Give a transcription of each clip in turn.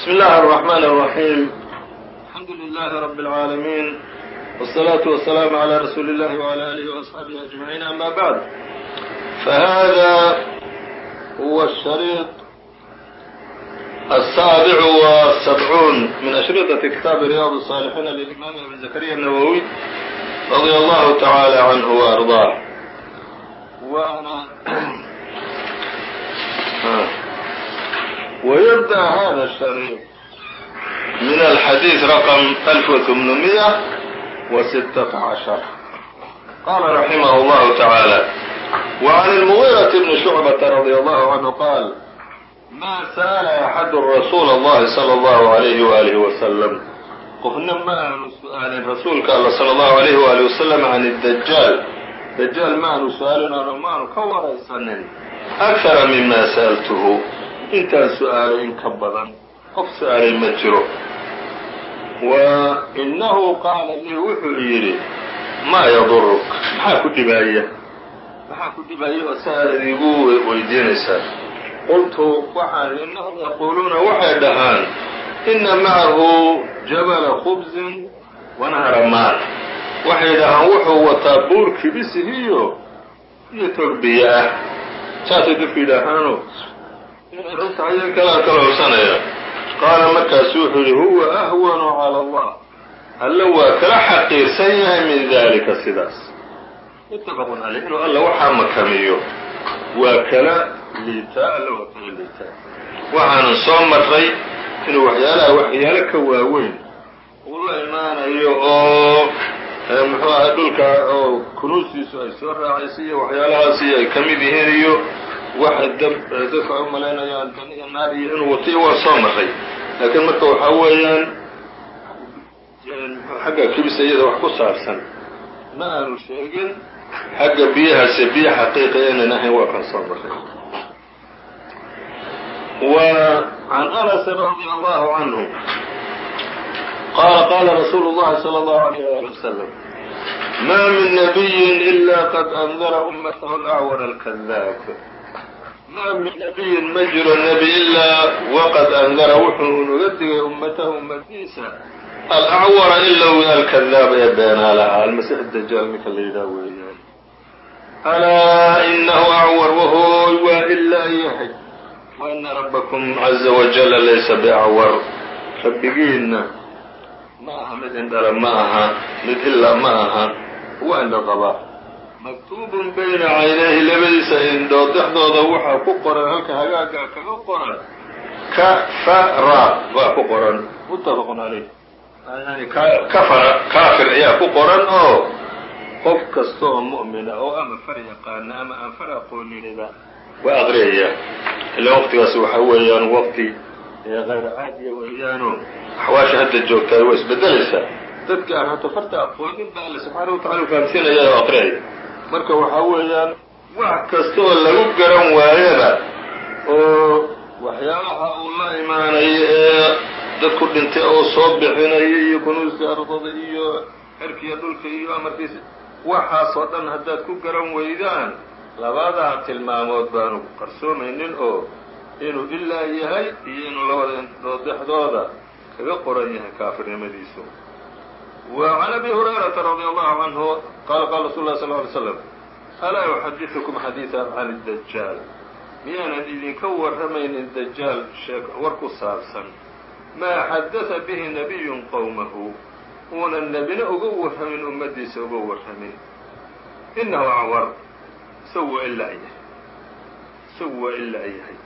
بسم الله الرحمن الرحيم الحمد لله رب العالمين والصلاة والسلام على رسول الله وعلى آله وأصحابه أجمعين أما بعد فهذا هو الشريط السابع والسبعون من أشhرطة كتاب رyاض الصالحين للإمام أبي زكريا النووي رضي الله تعالى عنه وأرضاه ويرضى هذا الشريط من الحديث رقم 1816 قال رحمه الله تعالى وعن المغيرة بن شعبة رضي الله عنه قال ما سأل أحد رسول الله صلى الله عليه وآله وسلم. qofna ma aanu su'aalin rasuulka alla sala allahu alayhi waali wasalam can iddajaal dajaal ma aanu su'aalin ma aanu ka waraysanin akara mima sa'altuhu intaan su'aalay in ka badan qof su'aalay ma jiro. Wa innahu qaala lii wuxuu yidhi maa yaduruk maxaa ku dhibaaya? Maxaa ku dhibaaya oo saaad igu weydiinaysaa? Qultu waxaan innahum yaquuluuna waxay dhahaan ina macahu jabala khubzin wanahara maan waxay dhahaan wuxuu wataa buur kibisihiyo iyo tog biyo ah. Saasay dadku yidhaahaano qaala markaasu wuxuu yihi huwa ahwanu cala allah. Alla waa kala xaqiirsan yahay min dalika sidaas. Muttafaqun caleyh inuu alla waxaa makamiyo. Waa kala liitaa alla waa kala liitaa waxaanan soo marray inuu waxyaalaha waxyaalo ka waaweyn uu la imaanayo oo muxuu ahay dhulka oo kunuustiisu ay soo raacaysa iyo waxyaalahaasi ay ka mid yihiin iyo waxa eh, dadka ay u malaynayaan naari inuu watay waa soo naqay laakiin marka waxaa weeyaan xagga kibisa iyada wax ku saabsan. Ma aanu sheegin xagga biyahaase biyo xaqiiqa enan ahayn waa kan soo naqay w أنس رضي الله عنه قال قال رسول الله صلى الله عalيه وسلم ما من نبي إلا قد أنذر أمته أmatahu الكذاب nacam min nabiyin ma jiro nebi ilaa waqad andara wuxuu unaga digay ummatahu ummadiisa alacwara ilow alkadaab ee beenaa lahaa almasiix dajaal ninka la yidhaha weeyaan alaa inahu acwar wahooy waa ilaa yahay waina rabbakum caza wajala laysa biacwar rabbigiinna ma aha mid indhala ma aha mid ilaa ma aha waa indha qabaa maktuubun bayna caynayhi labadiisa indhood dhexdooda waxaa ku qoran halka hagaaga kaga qoran. Kafara baa ku qoran. Muttafaqun calayh yani kafara kaafir ayaa ku qoran oo qof kasta oo mu'mina oo ama far yaqaana ama aan far aqooniniba waa aqriyaya. Ilaa waqtigaas waxaa weeyaan waqti hayr caadiya weeyaano. Axwaasha hadda joogtaa waa isbedelaysaa dadka aan hata farta aqoonin ba alle subxaana watacala fahamsiinaya oo aqriyaya marka waxaa weeyaan wax kasta oo lagu garan waayaba oo waxyaalaha uu la imaanayo ee dadku dhintay oo soo bixinaya iyo kunuusta ardada iyo xerkiya dhulka iyo amarkiisa waxaasoo dhan haddaad ku garan weydaan labadaa tilmaamood baanu qarsoomaynin oo inuu ilaa yahay iyo inuu labada dhexdooda kaga qoran yahay kaafirnimadiisu wa can abi hurayrata radi allahu canhu qaala qaala rasul lah sal ly slam alaa uxadiثukum xadiiثa can اdajaal miyaanan idinka warramaynin dajaal sheek war ku saabsan maa xadaثa bihi nabiyun qowmahu uunan nebina uga warramin ummadiisa uga warramin inahu acwar isagu waa ilaa yahay isagu waa ilaa yahay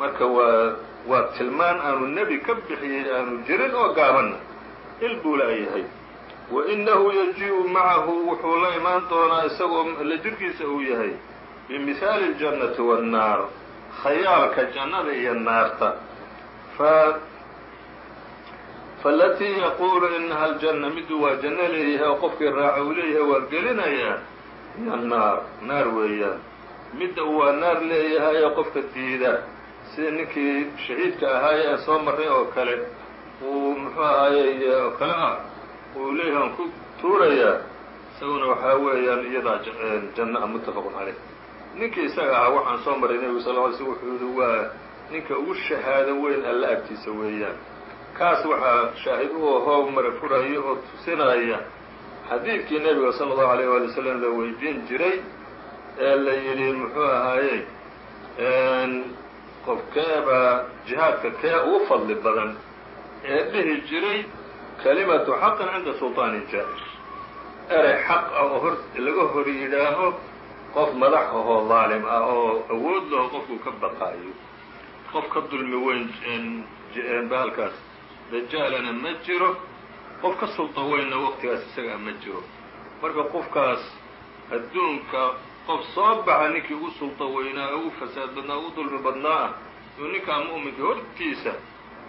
marka waa waa tilmaan aanu nebi ka bixiyey aanu jirin oo gaabanna il buu laayahay wa inahu yaji-u macahu wuxuu la imaan doonaa isagoo la jirkiisa uu yahay. Bimihaali اljannati waannaar khayaalka jannada iyo naarta. Fa faalatii yaquulu inaha aljanna miduu waa janno leeyahay oo qofkii raaca uu leeyahay waa gelinayaa iyo naar naar weeyaan. Midda uu waa naar leeyahay oo qofka diida. Sida ninkii shahiidka ahaaye aan soo marray oo kale uu muxuu ahaaye oo kale ah uu leeyahay aan ku tuurayaa isaguna waxaa weeyaan iyadaa janna muttafaqun caleyh ninkii isaga ahaa waxaan soo marray nebigu sal ly slm wuxuu yihi waa ninka ugu shahaado weyn alla agtiisa weeyaan. Kaas waxaa shaahid u ahoo mara furaya oo tusinaya xadiidkii nebiga sala allahu alayh waali wasalam la weydiin jiray ee la yidhi muxuu ahaaye qofkeebaa jihaadka kee ugu fadli badan ee dhihi jiray kalimatu xaqin cinda sulطaanin jaa'ir erey xaq ah oo hor laga hor yidhaaho qof madax ahoo daalim ah oo awood laho qofkuu ka baqaayo. Qof ka dulmi weyn bahalkaas dajaalana ma jiro qof ka sulta weynna waqtigaas isagaa ma jiro. Marka qofkaas adduunka qof soo baxa ninkii ugu sulta weynaa ugu fasaad badnaa ugu dulmi badnaa ah ninkaa mu'minka hortiisa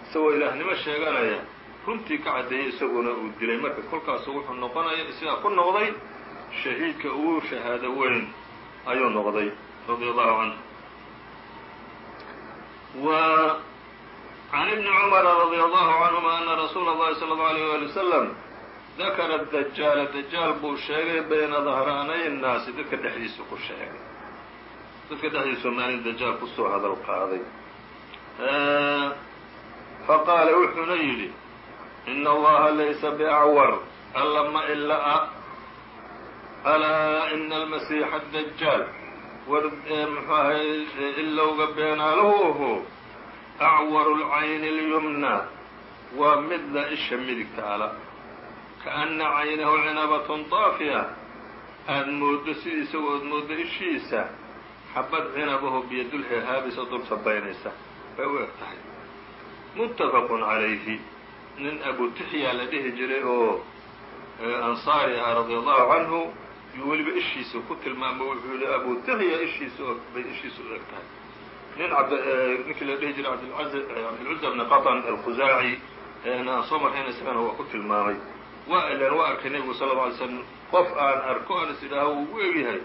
isagoo ilaahnimo sheeganaya runtii ka caddeeyey isaguna uu dilay marka kolkaasu wuxuu noqonaya sidaa ku noqday shahiidka ugu shahaado weyn ayuu noqday radia allahu canhu wa can ibni cumara radia allahu canhuma ana rasuula اllahi salى اllahu alayh wali wasalam dakara dajaala dajaal buu sheegay bayna dahraanay nnaasi dadka dhexdiisa ku sheegay dadka dhexdiisao maalin dajaal kusoo hadal qaaday faqaala wuxuuna yidhi in allaha laysa biacwar alla ma ila'a alaa ina almasiixa adajaal war mxu ahay ilowga beenaalahu aho acwaru lcayni اlyumna waa midda isha midigta ala kaana caynahu cinabatun daafiya aad mooddo si isago ood mooddo ishiisa xabad cinabahu biyadulxi haabisa dul sabaynaysa bay u eg tahay muttafaqu calayhi nin abutixya la dhihi jiray oo ansaari ah radia allahu canhu yuu weliba ishiisa ku tilmaamo wuxuu yihi abutixya ishiisa bay ishiisa u eg tahay. Nin ninkii la dhihi jiray cabdilcuza bni qaطn alkhuzaaci aan soo marrayna isagana waa ku tilmaamay. Waa waa arkay nebigu sala lla alay slam qof aan arko aan is idhaaho wuu u egyahay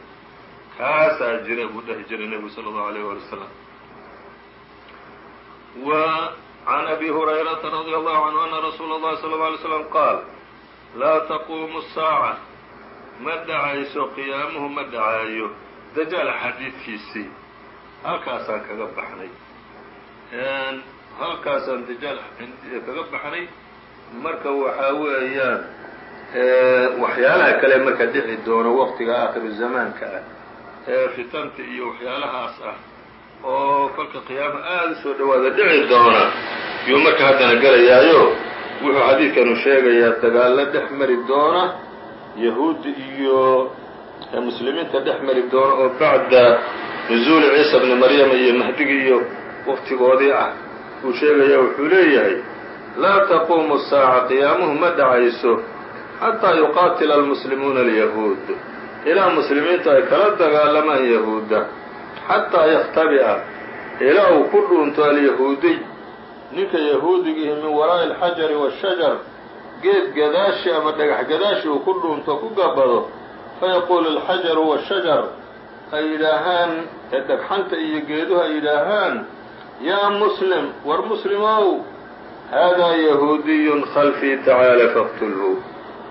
kaasaa jira buu dhahi jiray nebigu sala allahu alayh wali wasalam wa can abi hurayrata radia allahu canhu ana rasuula allahi sala alla alay slam qaal laa taquumu saaca ma dhacayso qiyaamuhu ma dhacaayo dajaal xadiidkiisii halkaasaan kaga baxnay halkaasaan dajaal kaga baxnay marka waxaa weeyaan waxyaalaha kale marka dhici doono waqtiga aakhiru zamaanka ah ee fitanta iyo waxyaalahaas ah oo kolka qiyaama aada u soo dhawaada dhici doona. Yuu marka haddana gelayaayo wuxuu xadiidkanu sheegayaa dagaallo dhex mari doona yahuudda iyo muslimiinta dhex mari doona oo bacda nuzuuli ciisa bni maryama iyo mahdigii iyo waqtigoodii ah. Uu sheegaya wuxuu leeyahay laa taquumu saaca qiyaamuhu ma dhacayso xataa yuqaatila almuslimuuna alyahuud. Ilaa muslimiintu ay kala dagaalamaan yahuudda xataa yakhtabi'a ilaa uu ku dhuunto alyahuudiy ninka yahuudigiihi min waraa'i alxajari waashajar geed gadaashi ama dhagax gadaashi uu ku dhuunto ku gabado fayaquulu alxajaru waashajar ay yidhaahaan ee dhagxanta iyo geeduhu ay yidhaahaan yaa muslim war muslimow haadaa yahuudiyun khalfii tacaala faqtulhu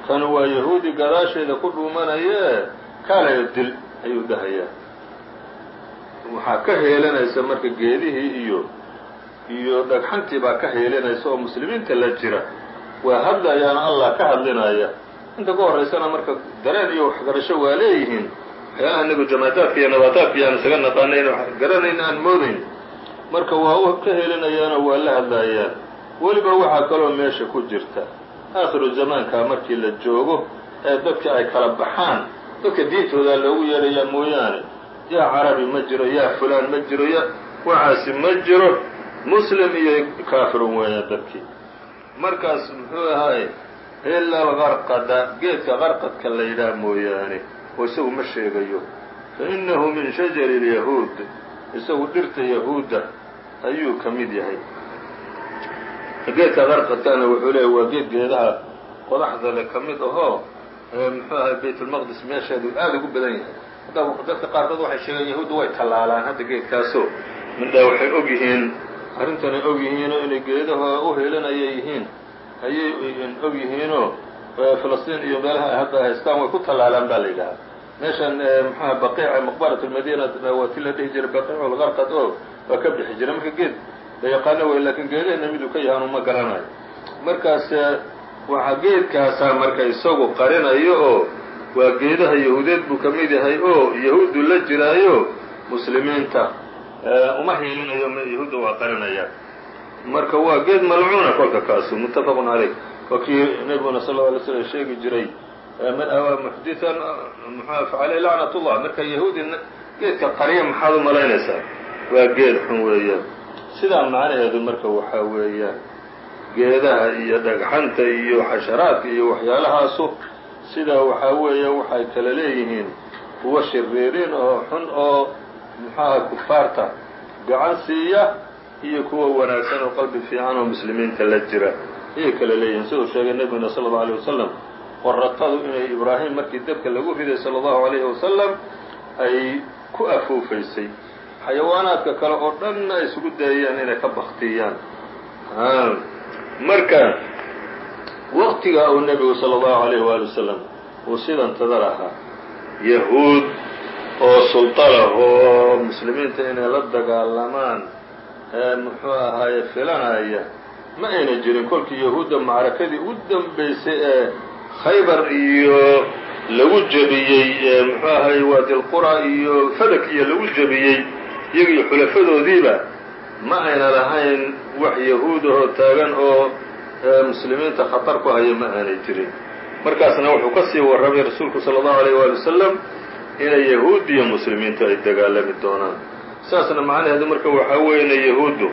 kanu waa yahuudi gadaasheeda ku dhuumanayee kaalayo dil ayuu dhahayaa waxaa ka heelanaysa marka geedihii iyo iyo dhagxantii baa ka heelanaysa oo muslimiinta la jira. Waa hadlayaana allah ka hadlinaya. Inta ka horaysana marka dareen iyo waxgarasho waa leeyihiin. Waxyaalaha inagu jamaadaadka iyo nabaataadka aan isaga naqaanayn garanayn aan moodayn marka waa u ka helinayaanoo waa la hadlayaan weliba waxaa kaloo meesha ku jirta. Aakhiru zamaankaa markii la joogo ee dadka ay kala baxaan dadka diintoodaa loogu yeedhayaa mooyaane yaa carabi ma jiro yaa fulaan ma jiro ya waxaasi ma jiro. Muslim iyo kaafirun weeya dadkii. Markaas muxuu ahaaye ila algarqada geedka qarqadka la yidhaah mooyaane oo isagu ma sheegayo. Fa innahu min shajari lyahuud isagu dhirta yahuudda ayuu ka mid yahay. Geedka qarqadkana wuxuu leeyahy waa geed geedaha qodaxda le ka mid ahoo muxuu ahay baytulmaqdis meesheedu aada ugu badan yahay dadka qaarkood waxay sheegeen yahuudda way tallaalaan hadda geedkaasoo. Midhaa waxay og yihiin arrintanay og yihiinoo inay geedaha u heelanaya yihiin. Ayay og yihiinoo iyo meelaha hadda haystaan way ku tallaalaan baa la yidhahaa meeshan muxuaha baqiica maqbarat lmadiina waa ti la dhihi jiray baqiicu lgarqad oo waa ka bixi jiray. Marka geed la yaqaano wey lakiin geedahena miduu ka yahay anu ma garanayo. Markaas waxaa geedkaasaa marka isagu qarinayo oo waa geedaha yahuudeed buu ka mid yahay oo yahuuddu la jiraayo muslimiinta. Uma hiilinayo yahuudda waa qarinaya marka waa geed malcuuna kolka kaasu muttafaqun caleyh waa kii nabiguna sal lla alay slam sheegi jiray muxdian mxua facaleyh lacnat ullah marka yahuudi geedka qarya maxaad u malaynaysaa? Waa geed xun weeyaan. Sidaa macnaheedu marka waxaa weeyaan geedaha iyo dhagxanta iyo xasharaadka iyo waxyaalahaasu sidaa waxaa weeye waxay kala leeyihiin kuwa shiriiriin oo xun oo muxuaha kufaarta gacan siiya iyo kuwa wanaagsan oo qalbi fiican oo muslimiinta la jira. Ayay kala leeyihiin siduu sheegay nebiguna sala allau alيyه wasalam qoratadu inay ibraahim markii dabka lagu riday sala allahu alayhi wasalam ay ku afuufaysay. Xayawaanaadka kale oo dhanna ay isugu dayayaan inay ka baktiyaan marka waqtigaa uu nebigu sala allahu alayh waali wasalam uu sidan tadar ahaa yahuud oo sulطalah oo muslimiinta inay la dagaalamaan muxuu ahaaye filanaya ma ayna jirin kolkii yahuudda macrakadii ugu dambaysay ee khaybar iyo lagu jebiyey muxuu ahaye waadilqura iyo fadak iyo lagu jebiyey iyaga iyo xulafadoodiiba ma ayna lahayn wax yahuudahoo taagan oo muslimiinta khatar ku haya ma aanay jirin. Markaasna wuxuu ka sii warramay rasuulku sala allahu alayh waali wasalam inay yahuud iyo muslimiintu ay dagaalami doonaan. Saasna macnaheedu marka waxaa weeye inay yahuuddu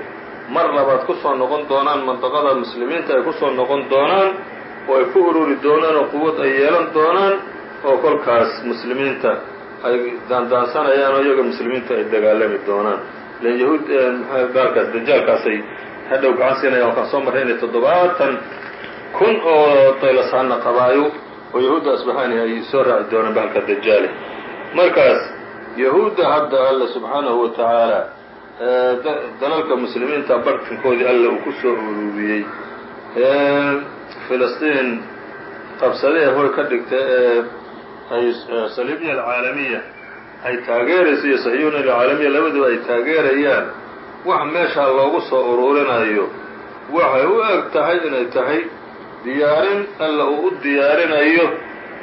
mar labaad ku soo noqon doonaan mandaqada muslimiinta ay ku soo noqon doonaan oo ay ku ururi doonaan oo quwad ay yeelan doonaan oo kolkaas muslimiinta ay daandaansanayaan oo iyaga muslimiintu ay dagaalami doonaan. Ilan yahuud baalkaas dajaalkaasay hadhow gacan siinaya waan kaan soo marray inay toddobaatan kun oo daylasaana qabaayo oo yahuudda asbahaani ay soo raaci doonaan bahalka dajaale markaas yahuudda hadda alla subxaanahu wa tacaala dalalka muslimiinta bartankoodii alla uu ku soo ururiyey filistiin qabsadee hoy ka dhigta ee ay alcaalamiya ay taageerayso iyo sahyuuna alcaalamiya labaduba ay taageerayaan wax meeshaa loogu soo ururinayo. Waxay u eg tahay inay tahay diyaarin alla uu u diyaarinayo.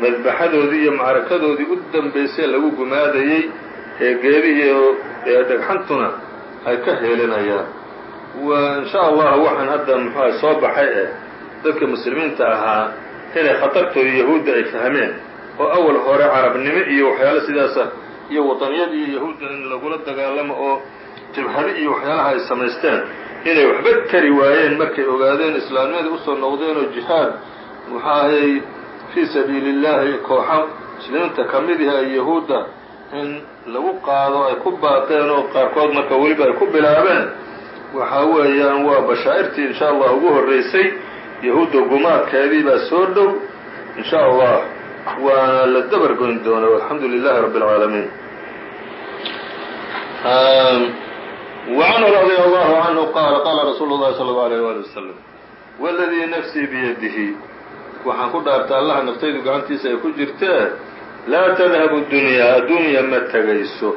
Madbaxadoodii iyo macrakadoodii u dambaysay lagu gumaadayey ee geedihii ee dhagxantuna ay ka heelinayaan. Insha allah waxaan hadda muxuuha soo baxay eh dadka muslimiinta ahaa inay khatartooda yahuudda ay fahmeen oo awal hore carabnimo iyo waxyaalo sidaasa iyo wadaniyadii yahuudda in lagula dagaalamo oo jabhado iyo waxyaalaha ay samaysteen inay waxba tari waayeen markay ogaadeen islaamnimadii u soo noqdeen oo jihaad muxuu ahayey fii sabiili llahi kooxa muslimiinta ka mid ihi ay yahuudda in lagu qaado ay ku baaqeen oo qaarkood marka weliba ay ku bilaabeen. Waxa weeyaan waa bashaa'irtii insha allah ugu horreysay yahuudda gumaadkeedii baa soo dhow. In sha allah waana la dabar goyn doona alxamdu lilahi rabbi اlcaalamiin وعنه رضي الله عنه قال قال رsuuل الlahi صلى الله عليه وaلي وسلم والذي نفسي بيده waxaan ku dhaartay allaha naftaydu gacantiisa ay ku jirtee laa تdهب الدuنيا addunya ma tegayso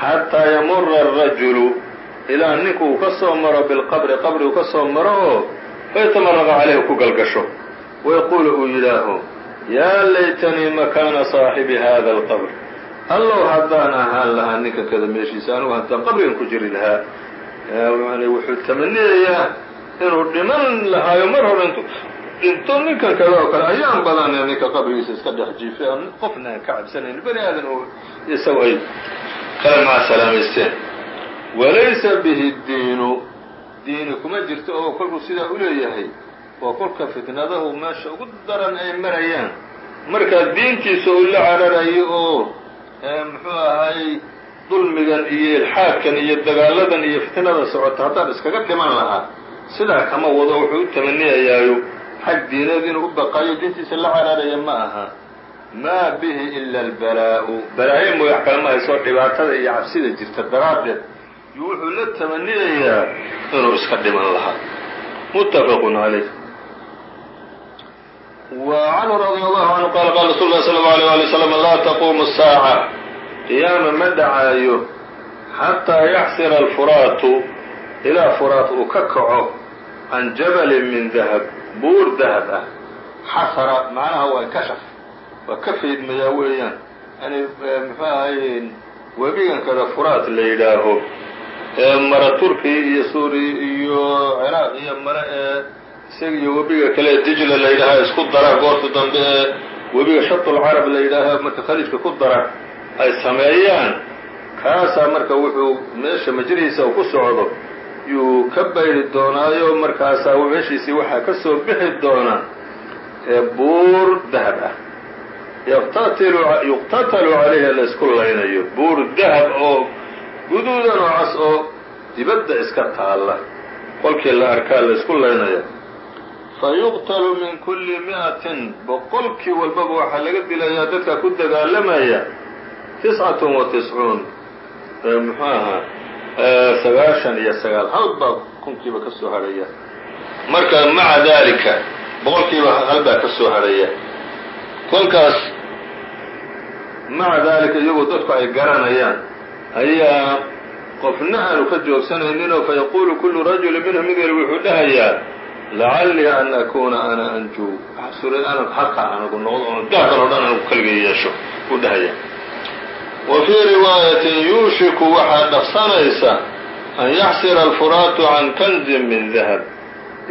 xatىa ymura الرaجuل ilaa ninku uu ka soo maro bilqabri qabri uu ka soo maro oo faytamaraqa caleyh ku galgasho wayaquulu uu yidhaaho yaa laytanii makaana صaaxibi hada الqbr allow haddaan ahaan lahaa ninka kada meeshiisa anigu haddaan qabrigan ku jiri lahaa. Yani wuxuu tamaniyayaa inuu dhiman lahaayo mar hore intu dhinto ninkan kada oo kale ayaan badanee ninka qabrigiisa iska dhex jiifay aan qofna aan ka cabsanayn. Bani aadan oo isagu ay kala macsalaamaysteen walaysa bihi diinu diini kuma jirto oo kolkuu sidaa u leeyahay waa kolka fitnadahu meesha ugu daran ay marayaan. Markaa diintiisa uu la cararayo oo muxuu ahaayey dulmigan iyo ilxaadkan iyo dagaaladan iyo fitnada socota haddaan iskaga dhiman lahaa sidaa kama wado wuxuu u tamaniyayaayo xag diineed inuu u baqaayo diintiisa la cararaya ma aha. Maa bihi ila albalaa'u. Balaayo wax kale ma haysoo dhibaatada iyo cabsida jirta daraaddeed. Iyo wuxuu la tamaniyayaa inuu iska dhiman lahaa. Muttafaqun calayh wacanhu radi allahu canhu qaala qaala rasul lah sala allau alيyh ali wslam laa taquumu saaca qiyaama ma dhacaayo xataa yaxsira alfuraatu ilaa furaat uu ka kaco can jabalin min dahab buur dahab ah xasara macnaha waa kashaf waa ka faydmayaa weeyaan yani muxuu ahay webigankada furaat la yidhaaho ee mara turkiya iyo suuriya iyo ciraaq iyo mare ee isaga iyo webiga kale dijla la yidhaaha isku dara goorta dambe ee webiga shatulcarab la yidhaaha marka khaliijka ku dara ay sameeyaan kaasaa marka wuxuu meesha majrihiisa ku socdo. Yuu ka bayri doonaayo markaasaa meeshiisii waxaa ka soo bixi doona buur dahab ah. Yuqtatalu calayha la isku laynayo. Buur dahab oo guduudan oo cas oo dibadda iska taalla. Kolkii la arkaa la isku laynaya fa yuqtalu min kulli mi'atin boqolkii walbaba waxaa laga dilayaa dadka ku dagaalamaya tiscatun wa tiscuun muxuu ahaa sagaashan iyo sagaal hal baa kunkiiba ka soo hadhaya marka maca daalika boqolkiiba hal baa ka soo hadhaya kolkaas maca daalika iyagoo dadku ay garanayaan ayaa qofna aanu ka joogsanayninoo fayaquulu kullu rajuli minhum mid wali wuxuu dhahayaa lacallii an akuuna ana anjuu anan halkaa anagu noqdo oon dahakan o dhan anagu kaligay yeesho uu dhahaya wa fii riwaayatin yuushiku waxaa dhaqsanaysa an yaxsira alfuraatu can kanzin min dahab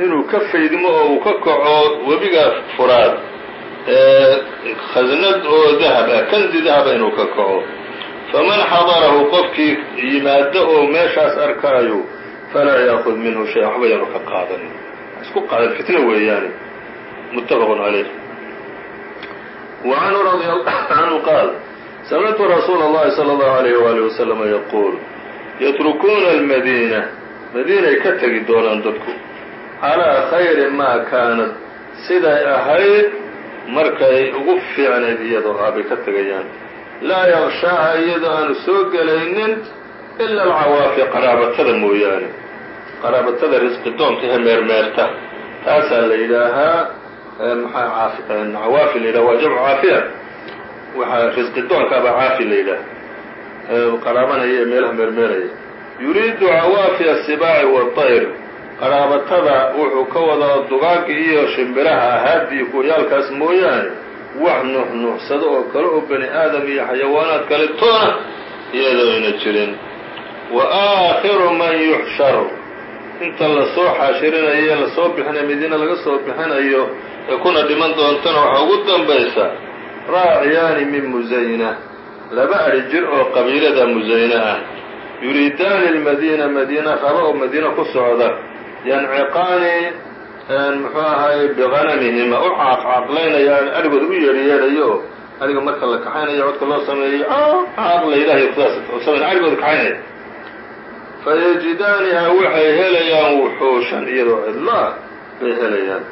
inuu ka faydmo oo uu ka kaco webiga furaad khasnad oo dahab ah kanzi dahaba inuu ka kaco faman xadarahu qofkii yimaado oo meeshaas arkaayo falaa yaakud minhu shay-an waxba yaanu ka qaadanin isku qaadan fitno weeyaane muttafaqun calayh wa canhu radi canhu qaal samictu rasuula اllahi salى اllahu alayh wali waslama yaquul yatrukuuna almadiina madiinay ka tegi doonaan dadku calaa khayri maa kaanad siday ahayd markay ugu fiicnayd iyadoo ah bay ka tegayaan laa yaqshaaha iyadoo aanu soo gelaynin ila alcawaafi qaraabatada mooyaane qaraabatada risqi doonka ee meermeerta. Taasaa la yidhaahaa maxaa cawaafi la yidhaha waa jamcu caafiya. Waxaa risqi doonkaabaa caafi la yidhaaha qaraabanaya ee meelaha meermeeraya yuriidu cawaafi asibaaci waطayr qaraabatada wuxuu ka wadaa dugaagga iyo shimbiraha ahaadi iyo kuwayaalkaas mooyaane wax nuxnuxsado oo kale oo bani aadam iyo xayawaanaad kale toona iyadoo ayna jirin. Wa aakhiru man yuxsharu inta la soo xaashirinayo ee la soo bixinayo madiina laga soo bixinayo ee kuna dhiman doontana waxaa ugu dambaysa raaciyaani min musayna laba adhi jir oo qabiilada musayne ah. Yuriidaani lmadiina madiina raba oo madiina ku socda. Yanciqaani muxuu ahaye biqanamihima. U caaqcaaqlaynayaan adhigooda u yeedhyeedhayo adhiga marka la kaxaynayo codka loo sameeyo caaqla ilahay kudaas samayn adhigooda kaxaynaya fayajidaaniha waxay helayaan wuxuushan iyadoo cidlaah bay helayaan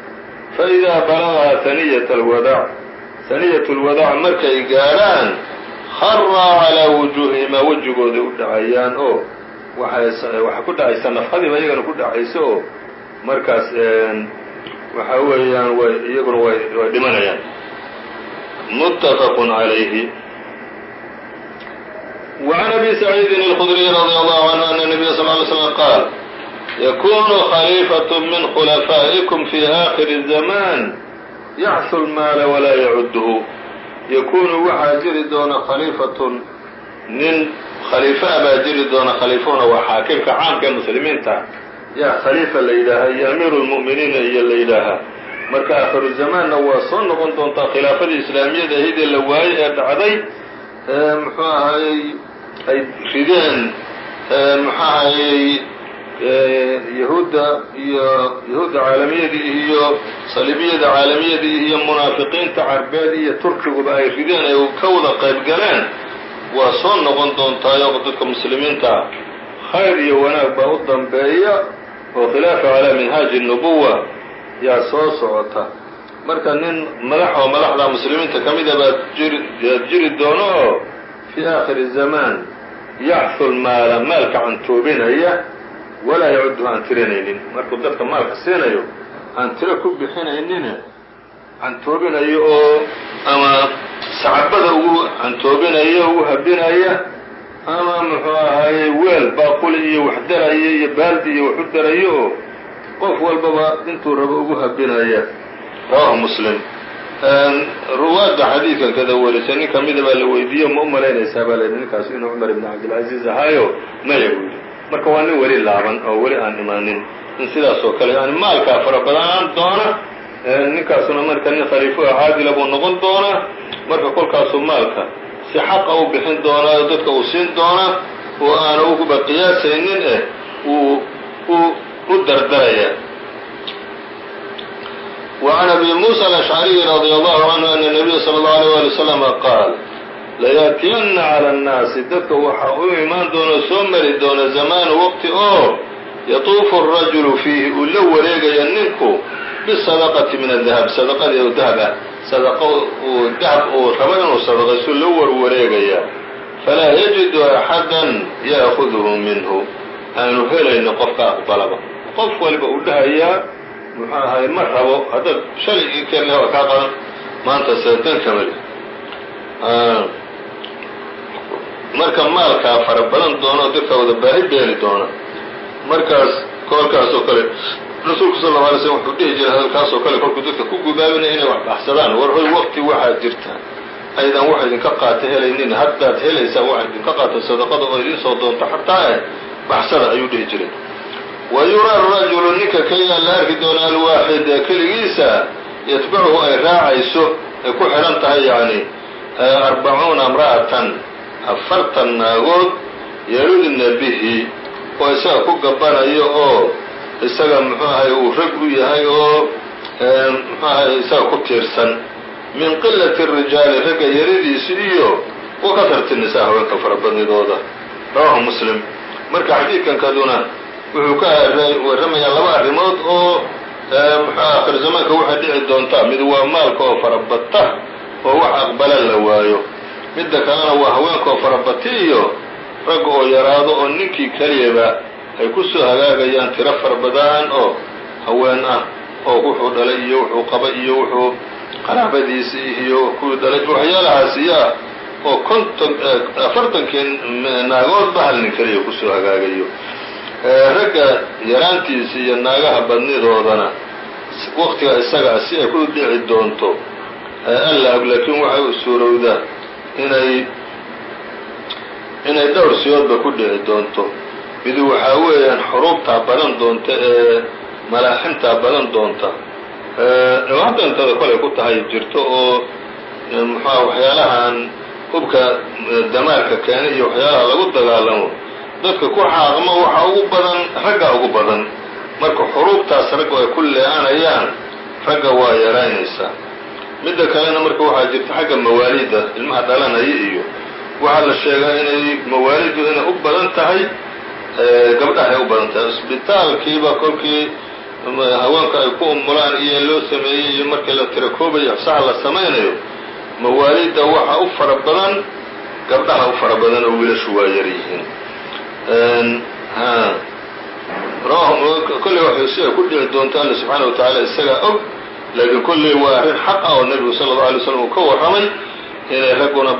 faidaa balagaha haniyat alwadaac haniyat lwadaac markay gaadhaan kharaa calaa wujuuhihima wejigooday u dhacayaan oo waxay waxaa ku dhacaysa nafhadiiba iyagana ku dhacayso oo markaas waxa weeyaan way iyaguna way dhimanayaan muttafaqun calayhi وعn أbي سعيid الخdري رضي الله عنه أن النبي صلى اه عليه وسلم qاal ykun khليفة min khلفائكم في آkhر الزمان yعثu الmaal وlaa yعudه ykunu waxaa jiri doona khaliifaة nin khaliifa baa jiri doona khaliifuna waa xaakimka caamka ee muslimiinta yaa khaliifa la yidhaahaa iyo amiiru lmu'miniina iyo la yidhaahaa marka aakhiru zamaanna waa soo noqon doontaa khilaafadii islaamiyada ahayd ee la waayey ee dhacday muxuu ahayey ay rideen muxuu ahayey yahuudda iyo yahuudda caalamiyadii iyo saliibiyada caalamiyadii iyo munaafiqiinta carbeed iyo turkiguba ay rideen ay ka wada qayb galeen waa soo noqon doontaayoo dadka muslimiinta ah. Khayr iyo wanaag baa u dambeeya oo khilaafa calaa minhaaji nubuwa yaa soo socota. Marka nin madax oo madaxda muslimiinta ka mida jiri baad jiri doono oo fii aakhiri zamaan yaxfu lmaala maalka cantoobinaya walaa yacuduhu aan tirinaynin markuu dadka maalka siinayo aan tiro ku bixinaynin cantoobinayo oo ama sacabada ugu cantoobinaya ugu habinaya ama muxuu ahaaye weel baaquli iyo wax daraya iyo baaldi iyo wax u darayo oo qof walbaba intuu rabo ugu habinaya rawahu muslim ruwaadda xadiidkan kada warisay nin kamida baa la weydiiye ma u malaynaysaa baa layidhi ninkaas inuu cumar ibn cabdilcaziiz ahaayo maya buu yidhi marka waa nin weli laaban oo weli aan imaanin. In sidaas oo kale yani maalkaa fara badanaan doona ninkaasuna marka nin khaliifo caadila buu noqon doonaa marka kolkaasuu maalka si xaqa u bixin doonaa oo dadka uu siin doonaa oo aana uguba qiyaasaynin eh uu u dardaraya وعn أbي موسى الأشعري رضي الله عنه أن النبي صلى الله عليه ولي وسلم qاal layأتiyana عlى الناasi dadka waxa u imaan doona soo mari doona زمان wqti oo yطuufu الرaجuل فيihi uu la wareegaya ninku bالصدقةi min الذhب صدqadii oo dahب ah sadaqo uu dahab uu rabo inuu sadaqaysu la warwareegaya falaa yajidu أxada yأخudhu minhu aanu helayno qofka aqbalaba qof waliba uu dhahayaa muxuu ahay ma rabo haddaad shalay ii keen waa kaa qadan maanta seetan kamali marka maalkaa fara badan doona dadka wada baahi beeli doona markaas kolkaas oo kale rasuulku sal lla alay slm wuxuu dhihi jiray hadalkaas oo kale kolkuu dadka ku gubaabinaya inay wax baxsadaan war hoy waqti waxaad jirta. Aydan wax idinka qaata helaynin haddaad helaysaan wax idinka qaata sadaqada oo idiin soo doonto xataa eh baxsada ayuu dhihi jiray wa yuraa rajulu ninka keliyaa la arki doona alwaaxid ee keligiisa yatbacuhu ay raacayso ay ku xidhan tahay yacni arbacuuna imra'atan afartan naagood yarudna bihi oo isaga ku gabanayo oo isaga muxuu ahay uu rag u yahay oo muxuu ahay isaga ku tiirsan. Min qilati rijaali ragga yaridiisi iyo wa kasrati nisaa haweenka farabadnidooda rawahu muslim. Marka xadiidkan kaduna wuxuu ka warramayaa laba arrimood oo muxuu akhir zamaanka waxay dhici doontaa mid waa maalka oo farabata oo wax aqbala la waayo. Midda kalena waa haweenka oo farabati iyo ragga oo yaraado oo ninkii keliyaba ay ku soo hagaagayaan tiro fara badan oo haween ah oo wuxuu dhalay iyo wuxuu qaba iyo wuxuu qaraabadiisi iyo kuwii dhalay waxyaalahaas iyo oo konton afartankii naagoodba hal nin keliya ku soo hagaagayo ragga yaraantiisa iyo naagaha badnidoodana waqtiga isagaa si ay ku dhici doonto. Alla og laakiin waxay u suurowdaa inay inay dhowr siyoodba ku dhici doonto. Mid waxaa weeyaan xuruubtaa badan doonta ee malaaximtaa badan doonta. Haddantada kolay ku tahay jirto oo muxuha waxyaalahan hubka damaarka keena iyo waxyaalaha lagu dagaalamo dadka ku xaaqmo waxa ugu badan ragga ugu badan. Marka xuruubtaas ragga ay ku lee'anayaan ragga waa yaraynaysaa midda kalena marka waxaa jirta xagga mawaalida ilmaha dhalanaya iyo waxaa la sheegaa inay mawaalidu inay u badan tahay gabdhaha ay u badan tahay. Isbitaalkiiba kolkii haweenka ay ku umulaan iyo loo sameeyey iyo markii la tirakoobayo afsaxa la samaynayo mawaalida waxa u fara badan gabdhaha u fara badan oo wiilashu waa yar yihiin kolley waxay si ay ku dhici doonto alla subxaana wa tacaala isagaa og laakiin kolley waa arrin xaq ah oo nebigu sala allau alay slam uu ka warramay inay ragguna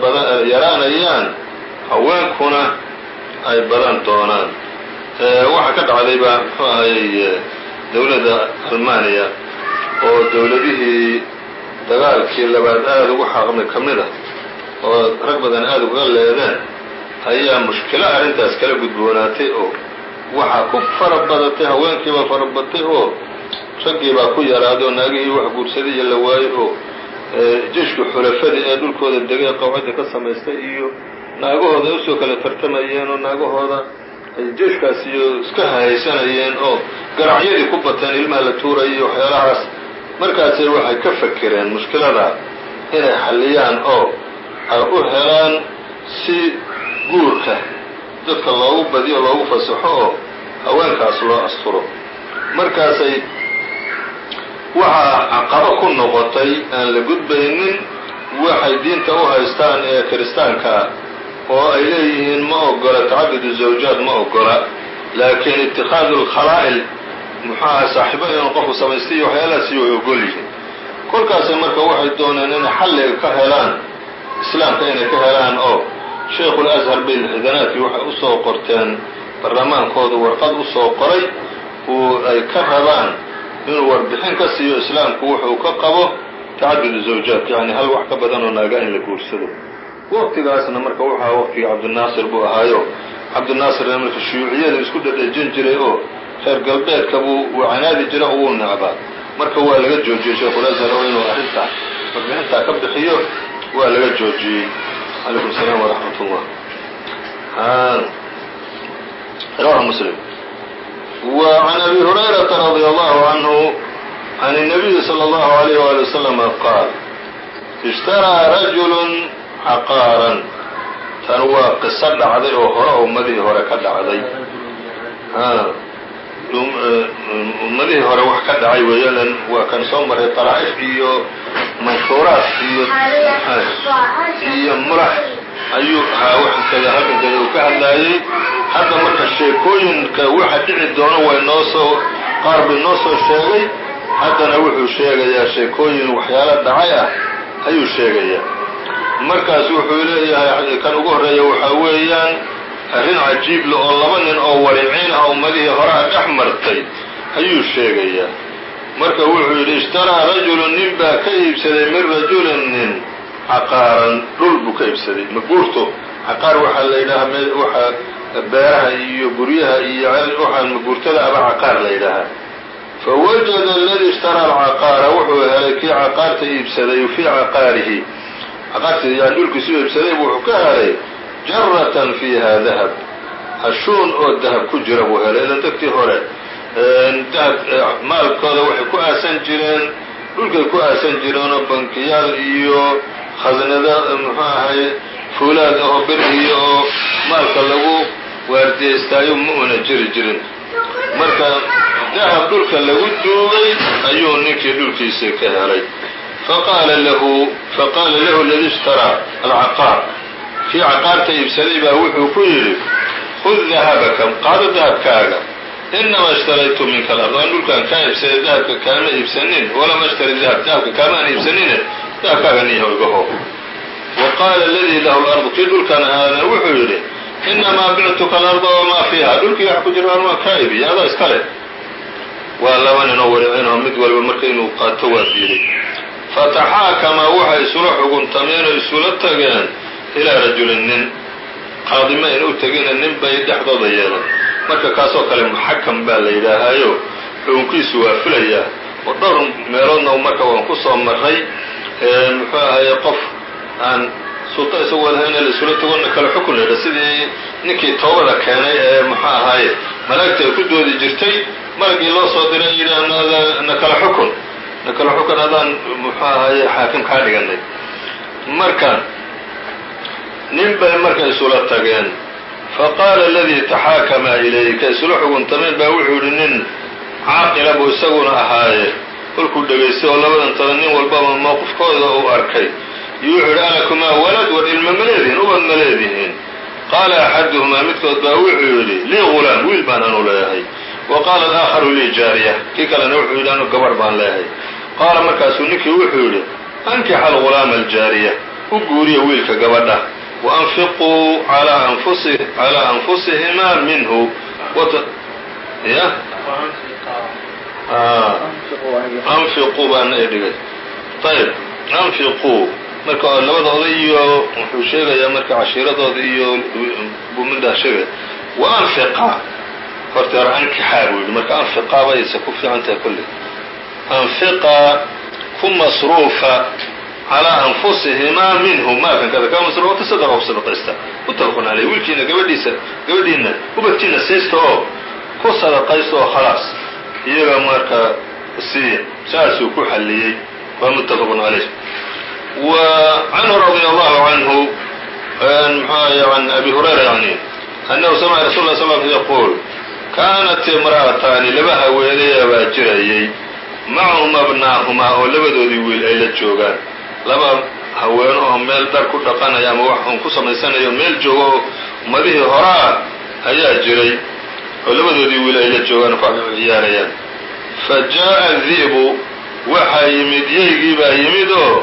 yaraanayaan haweenkuna ay badan doonaan. Waxaa ka dhacdayba muxuu ahayy dowladda almaniya oo dowladihii dagaalkii labaad aada ugu xaaqmay ka mid a oo rag badan aada uga leedeen ayaa mushkilo arrintaas kala gudboonaatay oo waxaa ku fara badatay haweenkiibaa fara batay oo raggiibaa ku yaraaday oo naagihii wax guursaday iyo la waayey oo jeshka xulafadii ee dhulkooda degay qawcadda ka samaystay iyo naagahooda ay u soo kala tartamayeen oo naagahooda ay jeshkaas iyo iska haysanayeen oo garacyadii ku bateen ilmaha la tuurayay iyo waxyaalahaas. Markaasay waxay ka fakireen mushkilada inay xalliyaan oo ay u helaan si guurka. Dadka loogu badiyo loogu fasaxo oo haweenkaas loo asturo. Markaasay waxaa caqabo ku noqotay aan la gudbaynin waxay diinta u haystaan ee kiristaankaa oo ay leeyihiin ma ogola tacadudu zawjaad ma ogola. Laakiin itikaadu lkhalaa'il muxuaha saaxiibo inuu qofku samaystay iyo waxyaalahaasi way ogol yihiin kolkaasay marka waxay dooneen inay xalliga ka helaan islaamka inay ka helaan oo sheikhu اlأshar bay lixdanaadkii waxay u soo qorteen barlamaankooda warqad u soo qoray uu ay ka rabaan inuu warbixin ka siiyo islaamku wuxuu ka qabo tacadud zawjaat yani hal wax ka badan oo naaga in la guursado. Waqtigaasna marka waxaa waqtigii cabdinaasir buu ahaayo. Cabdinaasirna marka shuyuuciyadu isku dhadhejin jiray oo reer galbeedka buu uu canaadi jira oo wuu necbaa marka waa laga joojiyey sheikhulasar oo inuu arrintaa warbixintaa ka bixiyo waa laga joojiyey alaykum salaam waraxmat ullah rawa muslim wa can abi hurayrata radia allahu canhu can الnabiyi slى اllahu عalayh wali wasalam qaal ishtaraa rajulu caqaaran tan waa qiso dhacday oo hore oo madii hore ka dhacday ummadihii hore wax ka dhacay weeyaan waa kan soo maray طaraa'if iyo mansuuraat iyo mulax ayuu ahaa waxankada halkankada uu ka hadlaayey. Hadda marka sheekooyinka waxa dhici doono way noo soo qaar bay noo soo sheegay. Haddana wuxuu sheegayaa sheekooyin waxyaalo dhacay ah ayuu sheegayaa. Markaas wuxuu leeyahay kan ugu horreeya waxaa weeyaan arrin cajiible oo laba nin oo wariciin ah ummadihii horaa dhex martay ayuu sheegayaa. Marka wuxuu yidhi ishtaraa rajulun nin baa ka iibsaday min rajulin nin caqaaran. Dhul buu ka iibsaday maguurto caqaar waxaa la yidhaahaa waxaa beeraha iyo guryaha iyo waxaa maguurtada aba caqaar la yidhaahaa fawajada aladii ishtaraa alcaqaara wuxuu helay kii caqaarta iibsaday fii caqaarihi. Caqaarta yani dhulkiisu iibsaday wuxuu ka helay jaratan fiiha dahab. Hashuun oo dahab ku jira buu helay ilan dadkii hore. Dahab maalkooda waxay ku aasan jireen dhulkay ku aasan jireenoo bankiyaal iyo khasnado muxuu ahay fuulaad oo beriyo oo maalka lagu waardiyaystaayo ma una jiri jirin. Marka dahab dhulka lagu duugay ayuu ninkii dhulkiisa ka helay. Faqaala lahu faqaala lahu aladi ishtaraa alcaqaar kii caqaarta iibsaday baa wuxuu ku yidhi khud dahabaka qaado dahabkaaga. Inamaa ishtaraytu minka alard aan dhulkaan kaa iibsaday dahabka kaama iibsanin. Walama ashtari dahab dahabka kaamaan iibsanine. Dahabkaaga niyaho igaho wa qaala aladii lahu lardu kii dhulkan ahaana wuxuu yidhi inamaa bictuka alarda wamaa fiiha. Dhulkii wax ku jiraan waa kaa iibiya adaa iska leh. Waa laba nin oo waricinaho mid walba marka inuu qaato waa diiday. Fataxaakama waxay isula xuguntameen oo isula tageen ilaa rajulin nin. Qaadima ayna u tegina nin bay dhexdooda yeelan. Marka kaasoo kale muxakam baa la yidhaahaayo xukunkiisu waa fulayaa oo dhowr meeloodna marka waan ku soo marray muxuu ahaye qof aan sulta isagoo lahayna la isula tagona kale xukun laydha sidii ninkii toobada keenay ee muxuu ahaaye malaagta ay ku doodi jirtay malagii loo soo diray yidhi na kala xukun. Na kala xukun adaan muxuu ahaaye xaakim kaa dhiganay. Marka nin bay marka isula tageen. Faqaala aladii taxaakama ilayka isula xuguntameen baa wuxuu yidhi nin caaqila buu isaguna ahaaye. Kolkuu dhegaystay oo labadan tada nin walbaba mowqifkooda uu arkay. Iyo wuxuu yidhi alakumaa walad war ilma ma leedihiin ubad ma leedihiin. Qaala axaduhumaa midkood baa wuxuu yidhi lii gulaam wiil baan anu leeyahay. Wa qaala alaakharu lii jaariya kii kalena wuxuu yidhi anu gabarh baan leeyahay. Qaala markaasuu ninkii wuxuu yidhi ankixa algulaama aljaariya u guuriya wiilka gabadha anfusi calaa anfusihimaa minhu anfiquu baana i dhigay ayb anfiquu marka labada oday iyo wuxuu sheegayaa marka cashiiradooda iyo buu midhaa sheegaya horta hore ankixaa buu yidhi marka anfiqaa baysa ku fiican tahay kulli anfiqa ku masruufa calaa anfusihimaa minhu maalkan kada kaa masruufta sadaqa ku sadaqaysta muttafaqun caleyh wiilkiina gabadhiisa gabadhiina ubadkiina siista oo ku sadaqaysta oo khalaas iyaga marka siiya saasuu ku xalliyey waa muttafaqun wa canhu radia allahu canhu mxuahay can abi hurayra yani annahu samica rasul lla sl yaquul kaanat imra'ataani laba haweenaya baa jirayay macahuma bnaahumaa oo labadoodii wiil ay la joogaan laba haweeno oo meel dhar ku dhaqanaya ama wax un ku samaysanayo meel jooga oo ummadihii horaa ayaa jiray oo labadoodii wiil ay joogaan ku ciyaarayaan. Fa jaa'a di'bu waxaa yimid yeygii baa yimid oo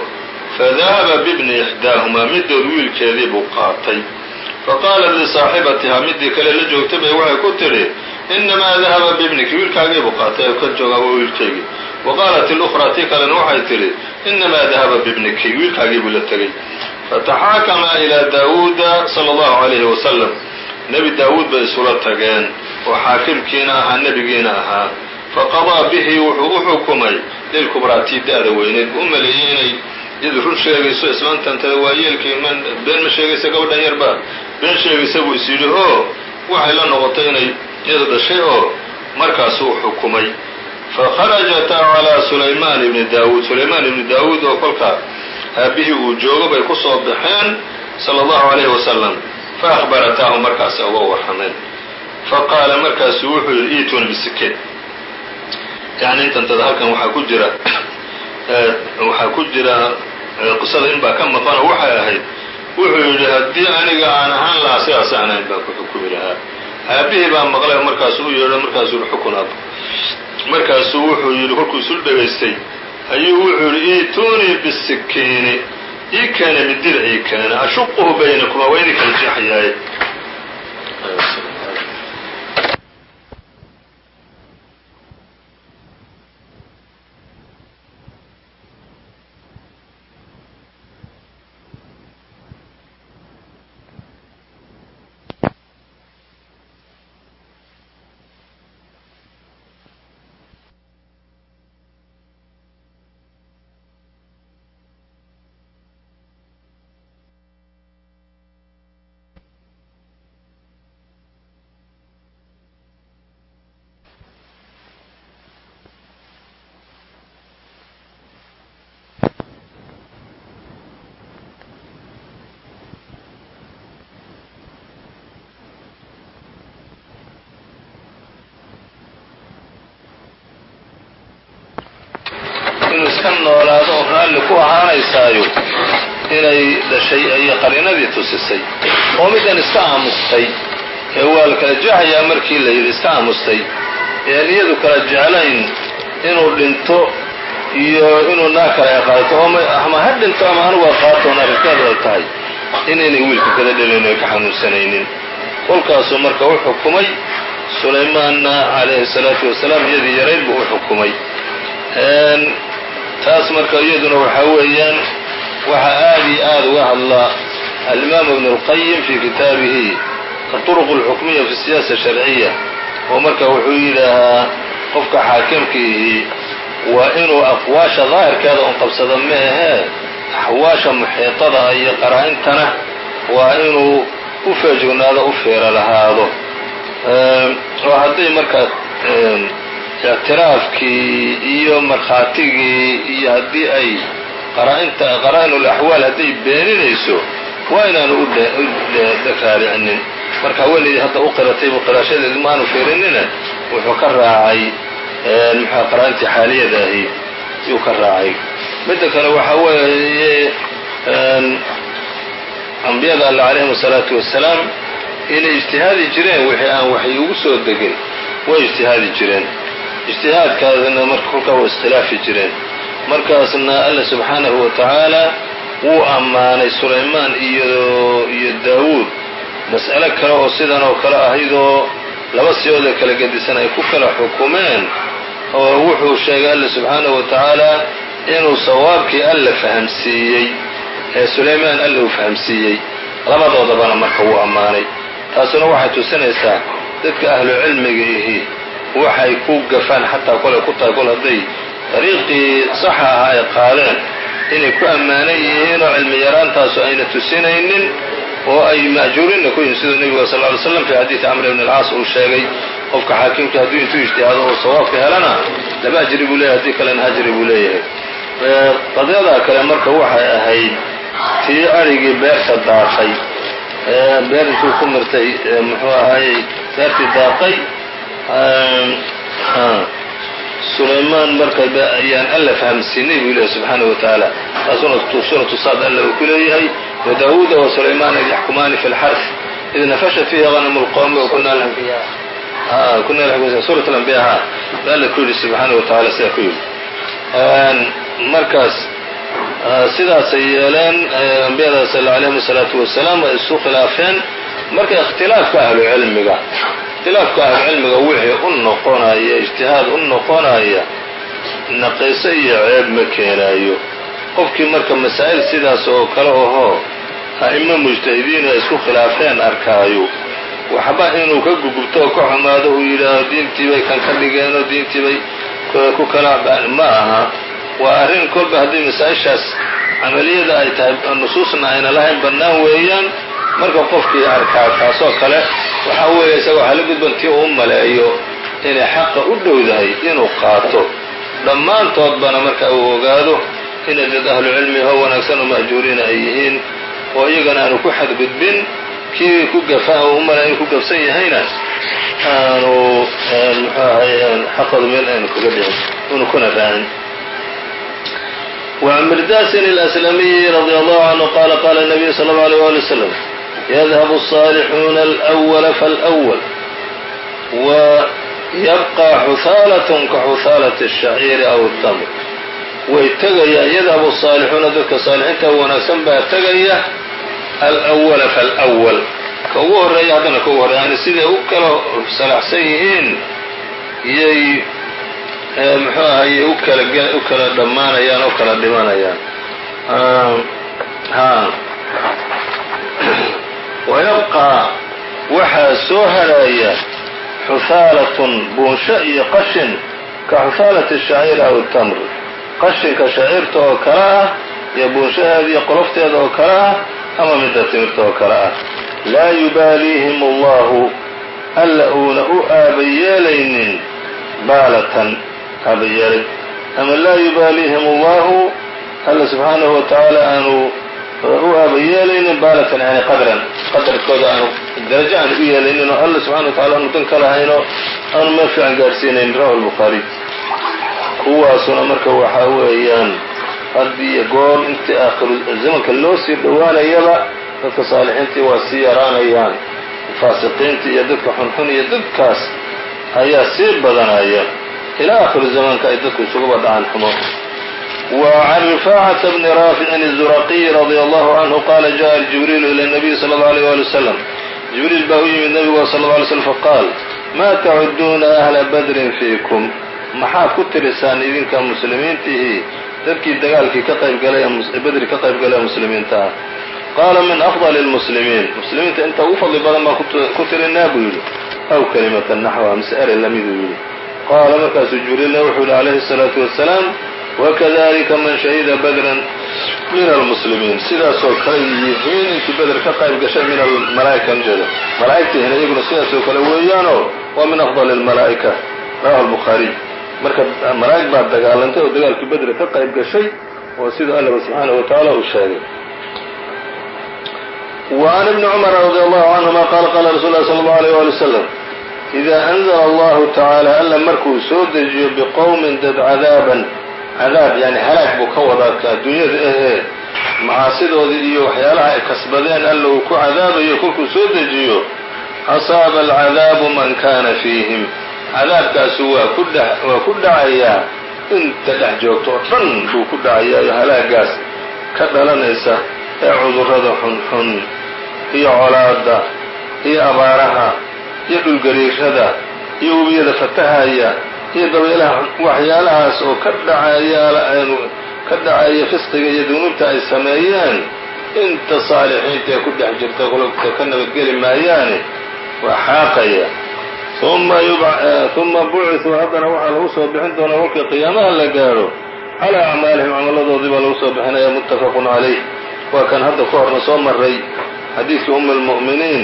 fadahaba bibni ixdaahumaa midood wiilkeedii buu qaatay. Faqaalat lisaaxibatiha midii kale la joogtay bay waxay ku tidhi inamaa dahaba bibniki wiilkaagiibuu qaatay ka joogaa waa wiilkeygii wa qaalat ilukhraa tii kalena waxay tidhi inamaa dahaba bibniki wiilkaagiibuu la tegey fataxaakamaa ilaa daawuuda sala allahu calayhi wasalam nebi daawuud bay isula tageen oo xaakimkiina ahaa nebigiina ahaa faqadaa bihi wuxuu u xukumay lilkubraa tii da-da weyneed buu u maleeyey inay iyadu run sheegayso islaantantada waa yeelkii m been ma sheegaysa gabadhan yarba been sheegaysa buu is yidhi oo waxay la noqotay inay iyadu dhashay oo markaasuu xukumay fakharajataa calaa sulaymaan ibni daawuud sulaymaan ibni daawuud oo kolkaa aabihii uu joogo bay ku soo baxeen sala allahu calayhi wasalam fa akhbarataahu markaasi uga warrameen faqaala markaasuu wuxuu yidhi iituuna bisikeed yani intantada halkan waxaa ku jira waxaa ku jira qisada in baa ka maqanoo waxay ahayd wuxuu yidhi haddii aniga aan ahaan lahaa sidaas aan ahayn baan ku xukumi lahaa aabihii baa maqlay markaasuu u yeedho markaasuu yihi xukun markaasuu wuxuu yidhi kolkuu isul dhegaystay. Ayuu wuxuu yidhi iituunii bisikiini ii keena midida ii keena ashuquhu baynakuma waa idin kala jeexayaaye inuu iska noolaado oo raalli ku ahaanaysaayo inay dhashay ayay qariinadii tusisay oo middan iska aamustay. Ee waa la kala jeexayaa markii la yidhi iska aamustay. Ean iyadu kala jeclayn inuu dhinto iyo inuu naa kale ay qaadato oo ama ha dhinto ama anugu a qaatoon arrinkeedu ay tahay inaynay wiilka kada dhalin ay ka xanuunsanaynin. Kolkaasuu marka u xukumay sulaymaanna calayhi salaatu wasalaam iyadii yarayd buu u xukumay taas marka iyaduna waxaa weeyaan waxa aad iyo aad uga hadla alimaam ibn اlqayim fi kitaabihi aطurq اlxukmiya fi siyaasa sharciya oo marka wuxuu yidhaahaa qofka xaakimkiihi waa inuu aqwaasha daahirkeeda un qabsado ma ahee axwaasha muxiiطada iyo qaraa-intana waa inuu u feejignaado u feero lahaado oo hadday markaa ictiraafkii iyo markhaatigii iyo haddii ay qaraainta qaraa-inul axwaal hadday beeninayso waa inaanu u raaricinin marka haweenaydii hadda u qiratay buu qirashadeedi ma aanu fiirinine wuxuu ka raacay muxua qaraa-intii xaaliyada ahi yuu ka raacay. Midda kale waxaa weeye ambiyada alle calayhim asalaatu wasalaam inay ijtihaadi jireen wixii aan waxay ugu soo degin way ijtihaadi jireen ijtihaadkaasna marka kolkaa waa iskhilaafi jireen. Markaasna alla subxaanahu wa tacaala wuu ammaanay sulaymaan iyo iyo daawuud. Mas'alo kale oo sidan oo kale ahaydoo laba siyoodee kala gedisan ay ku kala xukumeen oo wuxuu sheegay alla subxaanahu wa tacaala inuu sawaabkii alla fahamsiiyey ee sulaymaan alla uu fahamsiiyey. Labadoodabana marka wuu ammaanay. Taasuna waxay tusinaysaa dadka ahlu cilmiga ihi waxay ku gafaan xataa kolay ku tahay hadday dariiqii saxa ahaa ay qaadeen. Inay ku ammaanan yihiin oo cilmi yaraantaasu ayna tusinaynin oo ay ma'juurinna ku yihiin siduu nebiga sal ly slam fi xadiidi camr ibn alcaas uu sheegay qofka xaakimka hadduu intuu ijtihaado oo sawaabka helana laba ajri buu leeyahay haddii kalena ajri buu leeyahay. Qadyadaa kale marka waxay ahayd tii arigii beerta daaqay. Beer intuu ku mirtay muxuu ahaayey beertii daaqay sulaymaan marka ayaan alla fahamsiinay buu leeyahy subxaanahu wa tacaala taasuna suuratu saad alla uu ku leeyahay. Wadaawuuda wa sulaymaan id yaxkumaani fi lxarf id nafasha fiiha ghanam lqowmi kuna suurat alambiya ha alla ku yidhi subxaanahu wa tacaala sidaa ku yidhi. Markaas sidaasay yeeleen ambiyadaas alayhim asalaatu wasalaam ay isu khilaafeen marka ikhtilaafka ahlucilmiga ikhtilaafka ahlucilmiga wixii u noqonaya ijtihaad u noqonaya naqiso iyo ceeb ma keenaayo. Qofkii marka masaa'il sidaas oo kale ahoo a'imo mujtahidiin ay isku khilaafeen arkaayo. Waxba inuu ka gugubto oo ka xumaado uu yidhaaho diintii bay kan ka dhigeen oo diintii bay ku kala ma aha. Waa arrin kolba haddii masaa-ishaas camaliyada ay tahay nusuusna ayna lahayn bannaan weeyaan marka qofkii arkaa taasoo kale waxaa weeye isaga waxaa la gudban tii uu maleeyo inay xaqa u dhowdahay inuu qaato dhammaantoodbana marka uu ogaado inay dad ahlu cilmi oo wanaagsan oo mahjuuriina ay yihiin oo iyagana aanu ku xadgudbin kii ku gafa u malaya inuu ku gafsan yahayna aanu muxuu ahay xaqooda meel aynu kaga dhicin unu kuna raacin وعن مرداس الأسلمي رضي الله عنه قال قال النبي صلى الله عليه وآله وسلم يذهب الصالحون الأول فالأول ويبقى حثالة كحثالة الشعير أو التمر way tegaya yadhabu الصaalixuuna dadka saalixiinta wanaagsan baa tegaya alأwala faاlأwal ka ugu horeeya haddana ka ugu horeya yani siday u kala salaxsan yihiin yay muxuu ahaye u kala u kala dhammaanayaan oo kala dhimanayaan wayabqaa waxaa soo haraya xusaalatun buunsho iyo qashin ka xusaalati shaciri aw tamr qashinka shaciirta oo kale ah iyo buunshaheeda iyo qolofteeda oo kale ah ama midda timirta oo kale ah laa yubaaliihim allahu alla uuna u aabayeelaynin baalatan aabayeelay ama laa yubaaliihim allahu alla subxaanahu wa tacaala aanu u aabayeelaynin baalatan yani qadran. Qadarkooda aanu darajo aanu u yeelaynin oo alla subxana wa tacala aanu dan ka lahayn oo aanu meel fiican gaarsiinayn rawahu lbukhaariy kuwaasuna marka waxaa weeyaan haddiiyo goor intii aakhiru zamanka loo sii dhowaanayaba dadka saalixiintii waa sii yaraanayaan. Faasiqiinta iyo dadka xunxun iyo dadkaas ayaa sii badanaya ilaa aakhiru zamaanka ay dadku isuguba dhacaan xumo wa can rifaacata bni raaficin الzuraqiy radia allahu canhu qaala jaءa jibriilu ila الnabiy salى اlه alيه wali wslam jibriil baa u yimid nabigu sal ه alay slm faqaal ma tacuduuna ahla badrin fiikum maxaad ku tirisaan idinka muslimiintihii dadkii dagaalkii ka qaybgalay bedri ka qaybgalay ee muslimiinta ah qaala min afضali اlmuslimiin muslimiinta inta ugu fadli badan baan ku tirinaa buu yidhi aw kalimata naxwaha mise ere lamiduu yidhi qaala markaasuu jibriilna wuxuu yihi calayhi الsalaatu wasalaam wakadalika man shahida badran min almuslimiin sidaasoo kale yihiin intii beder ka qayb gashay min almalaa'ika ujeeda malaa'igtiihina iyaguna sidaasoo kale weeyaanoo waa min afضali اlmalaa'ika rawahu الbukhaariy marka malaa'ig baa dagaalantay oo dagaalkii bedri ka qayb gashay oo sida allaba subxaanahu wa tacaala uu sheegay وعn ibni cmr radي allahu canهuma qaala qaala rasul lah slى اlه alيه wali wslam إida أnzla allahu tacaala alla markuu soo dejiyo biqowmin dad cadaaban cadaab yani halaag buu ka wadaa adduunyada ahee macaasidoodii iyo waxyaalaha ay kasbadeen alla uu ku cadaabayo kolkuu soo dejiyo. Asaaba alcadaabu man kana fiihim. Cadaabkaasu waa ku waa ku dhacayaa inta dhex joogto oo dhan buu ku dhacayaa halaagaas ka dhalanaysa ee cudurrada xunxun iyo colaada iyo abaaraha iyo dhulgariirada iyo webiyada fatahaya iyo dabaylaha waxyaalahaas oo ka dhacayaala ka dhacaya fisqiga iyo dunuubta ay sameeyeen inta saalixiinta ee ku dhex jirta kolobta ka nabadgeli maayaane waa xaaqaya. Uma eh, bucitsuu haddana waxaa lagu soo bixin doonaa kolkii qiyaamaha la gaadho calaa acmaalihim camaladoodii baa lagu soo bixinaya muttafaqun calayh. Waa kan hadda ka horna soo maray xadiidkii um اlmu'miniin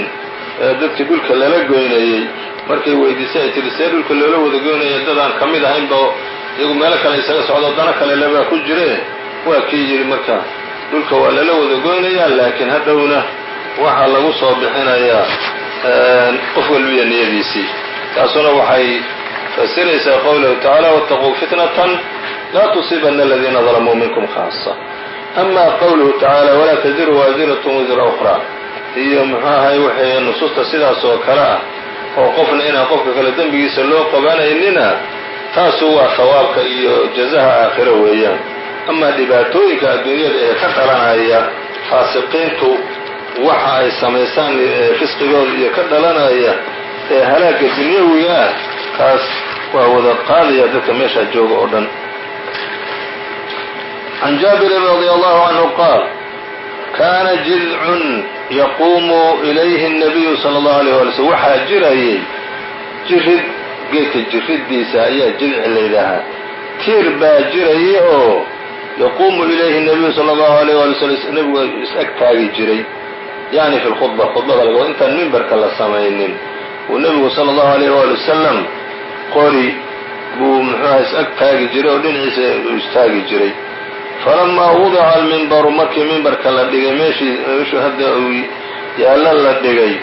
ee dadkii dhulka lala goynayey markay weydiisay ay tihi dhulka loola wada goynaya dadaan ka mid ahaynba iyagu meelo kale isaga socdo dana kale lebaa ku jire. Waa kii yidhi marka dhulka waa lala wada goynayaa laakiin hadhowna waxaa lagu soo bixinayaa qof walbiya niyadiisii. Taasuna waxay fasiraysaa qowlahu tacaala wاtaquu fitnatan laa tusiibana aladiina dalamuu minkum khaasa ama qowluhu tacaala walaa taziru waasiratun wisra ukhraa. Iyo muxuu ahay waxay nusuusta sidaas oo kale ah oo qofna inaan qofka kale dembigiisa loo qabanaynina taasu waa hawaabka iyo jazaha aakhiro weeyaan. Amaa dhibaatooyinka adduunyada ee ka dhalanaya faasiqiintu waxa ay samaysaan fisqigooda iyo ka dhalanaya ee halaagga dunyawiga ah kaas waa wada qaadaya dadka meeshaa jooga oo dhan. Can jaabirin radi allahu canhu qaal kaana jidcun yaquumu ilayhi الnabiyu salى اllahu alيyh wala slm waxaa jirayay jirid geedka jiriddiisa ayaa jidci laydaahaa tiir baa jirayay oo yaquumu ilayhi الnabiyu salى اllahu alيyh wala slm nebigu is-ag taagi jiray yani fi lkhudba khudbada laga intaan mimbarka la samaynin uu nebigu salى اllahu alيyh wali wasalam qori buu muxuuha is-ag taagi jiray oo dhinaciisa uu istaagi jiray falamaa wudica almimbaru markii mimbarka la dhigay meeshii meeshuu hadda uu yaallo la dhigay.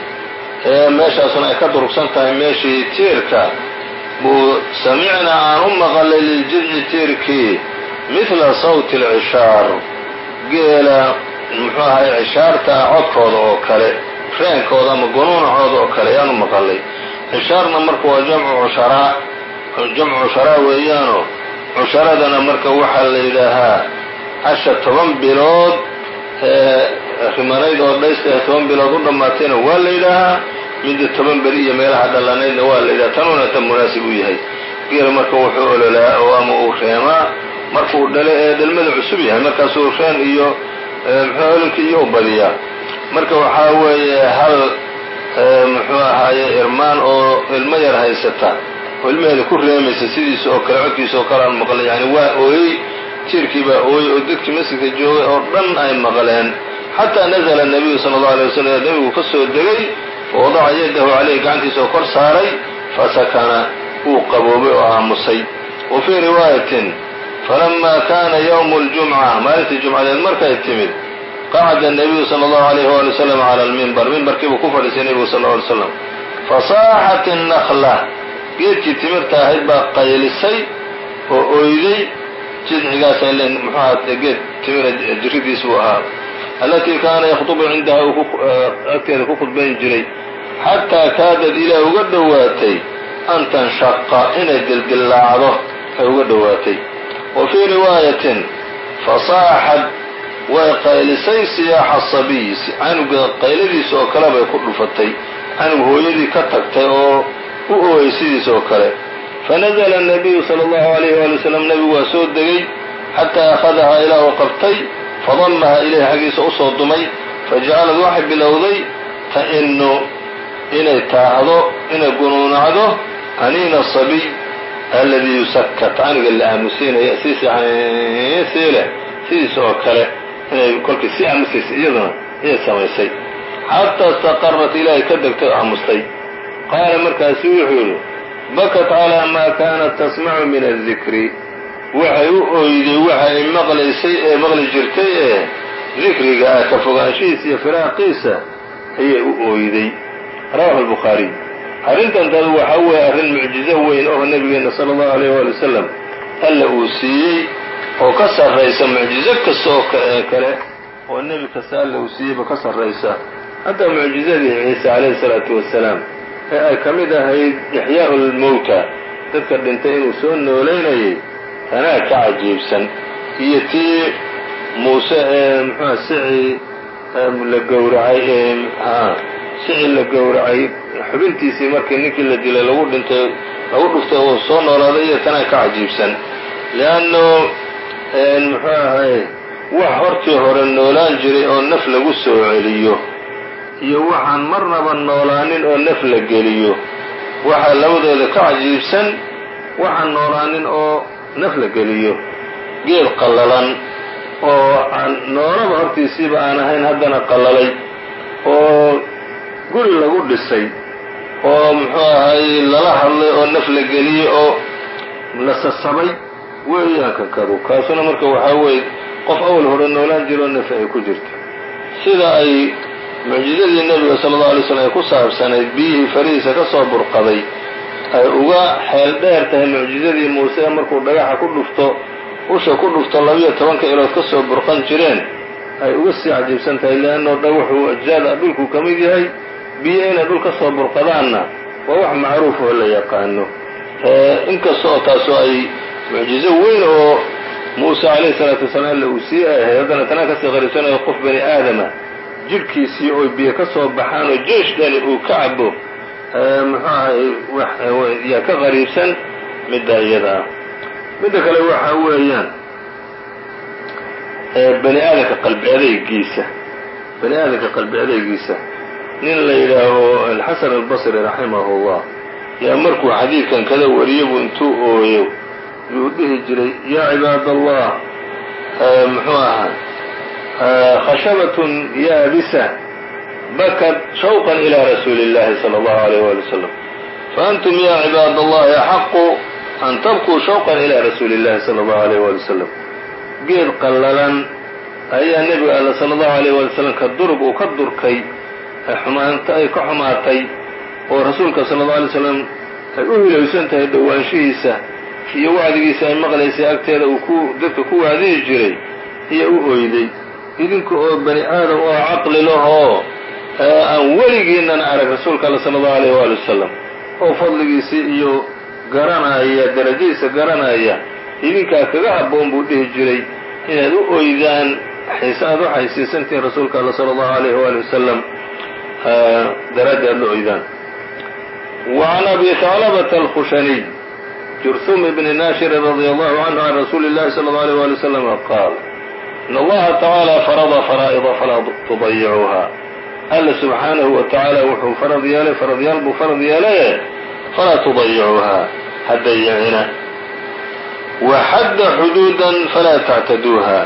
Ee meeshaasuna ay ka durugsan tahay meeshii tiirka. Buu samicnaa aan u maqalay liljidci tiirkii midla sawti alcishaar geela muxuu ahay cishaarta codkooda oo kale reenkooda ama gunuunacooda oo kale ayaan u maqalay. Cishaarna marka waa jamcu cusharaa jamcu cusharaa weeyaano cusharadana marka waxaa la yidhaahaa casha toban bilood rimanayd oo dhaysta toban bilood u dhammaatayna waa la yidhaahaa midda toban beri iyo meelaha dhallanaydna waa la yidhaha tanuuna tan munaasib u yahay. Geela marka wuxuu ololaa oo ama uu reemaa markuu dhale ee dhalmada cusub yahay markaasuu reen iyo muxuu olinka iyo u badiyaa. Marka waxaa weeye hal muxuu ahaaye irmaan oo ilmo yar haysata oo ilmaheeda ku reemaysa sidiisa oo kale codkiisa oo kale aan maqlay yani waa ooyey tiirkii baa ooyey oo dadkii masjidka joogay oo dhan ay maqleen xataa nazla الnabiyu salى اlه alيه waslm nebigu ka soo degay fawadaca yadahu caleyhi gacantiisa oo kor saaray fasakana wuu qaboobay oo aamusay wa fii riwaayatin falama kana ywm اljumca maalintii jumcadeed markay timid qacda الnabiyu salى اllahu عalayh wali wslam calى اlmimbar mimbarkiibuu ku fadhiisay nebigu sal ه alay slam fasaaxat الnakla geedkii timirta ahayd baa qaylisay oo oyday jidcigaasa len muxuuha geed timira jiridiis buu ahaa. Allatii kaana yakhdubu cindaha uu agteeda ku khudbayn jiray. Xataa kaadad ilaa uga dhowaatay an tanshaqa inay dildillaacdo ay uga dhowaatay. Wa fii riwaayatin fasaaxad way qaylisay siyaaxa sabiy canuga qayladiisa oo kale bay ku dhufatay. Canug hooyadii ka tagtay oo u ooyay sidiis oo kale fanazla الnabiyu salى اllahu عalayh wali wslam nebigu waa soo degay xataa akhadahaa ilaa uu qabtay fadamaha ilayhi xaggiisa usoo dumay fajacalad waxay bilowday ta'inu inay taahdo inay gunuunacdo aniina sabiy alladii yusakat caniga la aamusiinaya sii leh sidiis oo kale inay kolkii si aamusaysa iyaduna iyay samaysay xataa istaqarat ilaahay ka degtay oo aamustay qaala markaasu wuxuu yidhi bakat calaa maa kaanat tasmacu min adikri waxay u oyday ay maqlaysay ee maqli jirtay ee dikriga ah ka fogaanshihiisa iyo firaaqiisa ayay u ooyday rawahu albukhaariy arrintan tad waxa weeye arrin mucjizo weyn oo nebigeena sala allahu alayh waali wasalam alla uu siiyey oo ka sarraysa mucjizo kasta oo kale oo nebi kasta alla uu siiyeyba ka sarraysa. Hadda mucjizadii ciise calayhi salaatu wasalaam ee ay ka mid ahayd ixyaa'u lmowta dadka dhintay inuu soo noolaynayay tanaa ka cajiibsan. Iyo tii muuse ee muxuuha sici la gowracay ee sici la gowracay. Xubintiisii markii ninkii la dilay lagu dhintay lagu dhuftay oo soo noolaaday iyo tanaa ka cajiibsan. Leanno muxuu ahay wax hortii hore noolaan jiray oo naf lagu soo celiyo iyo waxaan marnaba noolaanin oo naf la geliyo. Waxaa labadooda ka cajiibsan waxaan noolaanin oo naf la geliyo. Geed qallalan oo aan noolaba hortiisiiba aan ahayn haddana qallalay oo guri lagu dhisay oo muxuu ahay lala hadlay oo naf la geliyey oo la sasabay weeyaanka kadu kaasuna marka waxaa weeye qof awal hore noolaan jiroo nafi ay ku jirta. Sida ay mucjizadii nebiga sala allau alay slam ay ku saabsanayd biyihii farihiisa ka soo burqaday ay uga xeel dheer tahay mucjizadii muuse markuu dhagaxa ku dhufto usha ku dhufto labiyo tobanka ilood ka soo burqan jireen ay uga sii cajiibsan tahay leanno dhagaxu ajzaada dhulku ka mid yahay biyo inay dhul ka soo burqadaanna waa wax macruuf oo la yaqaano. Inkasta oo taasoo ay mucjizo weyn oo muuse calayhi salaatu wasalaam alla uu sii ahay haddana tanaa ka sii qariibsanayo qof bani aadama jidhkiisii oo biyo ka soo baxaan oo jeeshkani uu ka cabo muxuu ahay yaa ka qariibsan midda iyada. Ah midda kale waxa weeyaan bani aadamka qalbi adeygiisa bani aadamka qalbi adeygiisa nin la yidhaaho alxasan albasri raximah اllah yaa markuu xadiidkan kada wariyabu intuu ooyo yuu dhihi jiray yaa cibaad allah muxuu ahaa khashabatun yaabisa bakad shawqan ilى rasuuli اllahi salى اllahu alayh wali wasalam faantum ya cibaad allahi axaqu an tabkuu shawqan ilى rasuuli اllahi salى اllahu alayh wali wasalam geed qallalan ayaa nebiga alla sala allahu alayh wali slam ka durug uu ka durkay xumaanta ay ka xumaatay oo rasuulka sala allau alay slam ay u hilowsan tahay dhowaanshihiisa iyo wacdigiisa ay maqlaysay agteeda uu ku dadka ku waadihi jiray iyo u oyday idinka oo bani aadam oo caqli lahoo aan weligiinan arag rasuulka alla sala allahu alayh waali wasalam oo fadligiisii iyo garanaya darajadiisa garanaya idinkaa kaga habboon buu dhihi jiray inaad u oydaan xiise aad u xaysiisantihiin rasuulka alla sala allahu alayh waali wasalam daraaddi aad la oydaan. Wacan abi taalabata alkhushaniy jursum ibni naashirin radia allahu canhu can rasuuli llahi sala allau alيh waali wasalam qaal in allaha tacaala farada faraa'ida falaa tudayicuuha alla subxaanahu wa tacaala wuxuu farad yeelay faradyaal buu farad yeelaye falaa tudayicuuha ha dayicina waxadda xuduudan falaa tactaduuha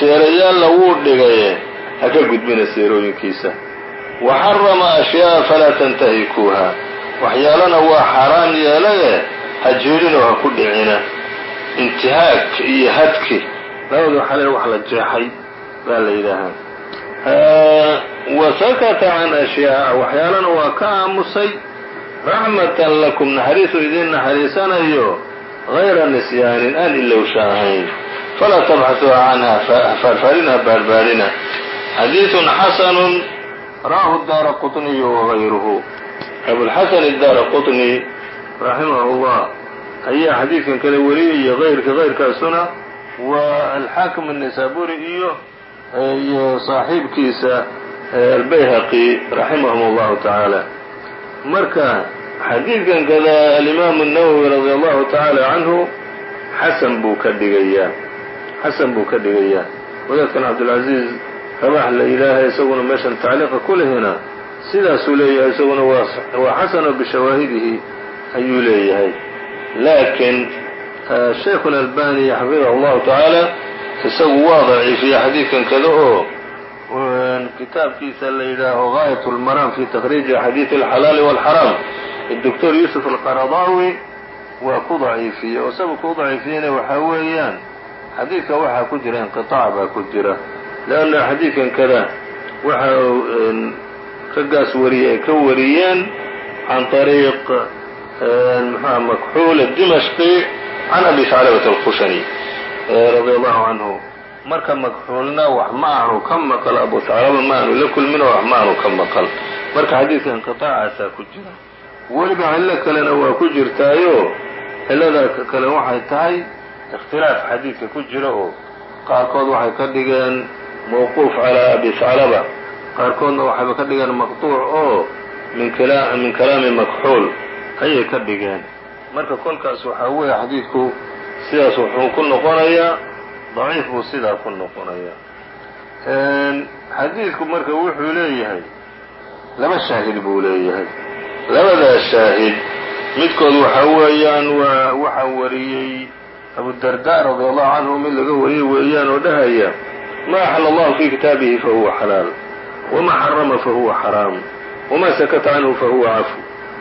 seerayaalla wuu dhigaye ha ka gudbina seerooyinkiisa wa xarama ashyaaءa falaa tantahikuuha waxyaalana waa xaaraam yeelaye ha jeedhinoo ha ku dhicina intihaag iyo hadki labada waxaa le wax la jeexay baa la yidhaahaa wa sakata can ashyaaءa waxyaalana waa ka aamusay raxmatan lakum naxariisu idin naxariisanayo غayra nisyaanin aan ilowsha ahayn falaa tabxasuuha canha faarfaarinha baarbaarina xadiiثun xasanu rawahu daara quطniyu wغayruhu abulxasan الdaara quطni raximah اllah ayaa xadiidkan kale wariyaya ayrka kayrkaasuna waa alxaakim الnisaburi iyo iyo saaxiibkiisa albayhaqi raximahum اllahu tacaala marka xadiidkan kada alimaamu الnawowi radi allahu tacaala canhu xasan buu ka dhigayaa xasan buu ka dhigayaa wadaadkan cabdاlcaziiz rabax la yidhaaha isaguna meeshan tacliiqa ku lehina sidaasuu leeyahay isaguna waa xasano bishawaahidihi ayuu leeyahay laakiin shaykhu albani xafidahu اllahu tacaala isagu waa daciifiya xadiidkan kada oo kitaabkiisa la yidhaaho gaayat اlmaraam fi takriiji axaadiid اlxalaali wاlxaraam doctor yuusuf alqaradaawi waa ku daciifiyey oo sababka u daciifiyeyna waxaa weeyaan xadiidka waxaa ku jira inqiطaac baa ku jira leanna xadiidkan kada waxa raggaas wariyey ay ka wariyeen can طariiq mxua makxuul الdimashqi can abi saclabat alkhushani radi allahu canhu marka makxuulna wax ma aanu ka maqal abu saclaba ma aanu la kulmin oo wax ma aanu ka maqal marka xadiidka inqiطaacaasaa ku jira weliba cillo kalena waa ku jirtaayo cillada kale waxay tahay ikhtilaaf xadiidka ku jira oo qaarkood waxay ka dhigeen mawquuf calaa abi saclaba qaarkoodna waxayba ka dhigeen maqtuuc oo min kalaami makxuul ayay ka dhigeen marka kolkaas waxaa weeye xadiidku sidaas wuxuu ku noqonayaa daciif buu sidaa ku noqonayaa. Xadiidku marka wuxuu leeyahay laba shaahid buu leeyahay. Labadaa shaahid midkood waxaa weeyaan waa waxaa wariyey abudarda radi allahu canhu mid laga wariyey weeyaan oo dhahaya ma axala allahu fi kitaabihi fahuwa xalaal wma xarama fahuwa xaraam wma sakata canhu fahuwa cafw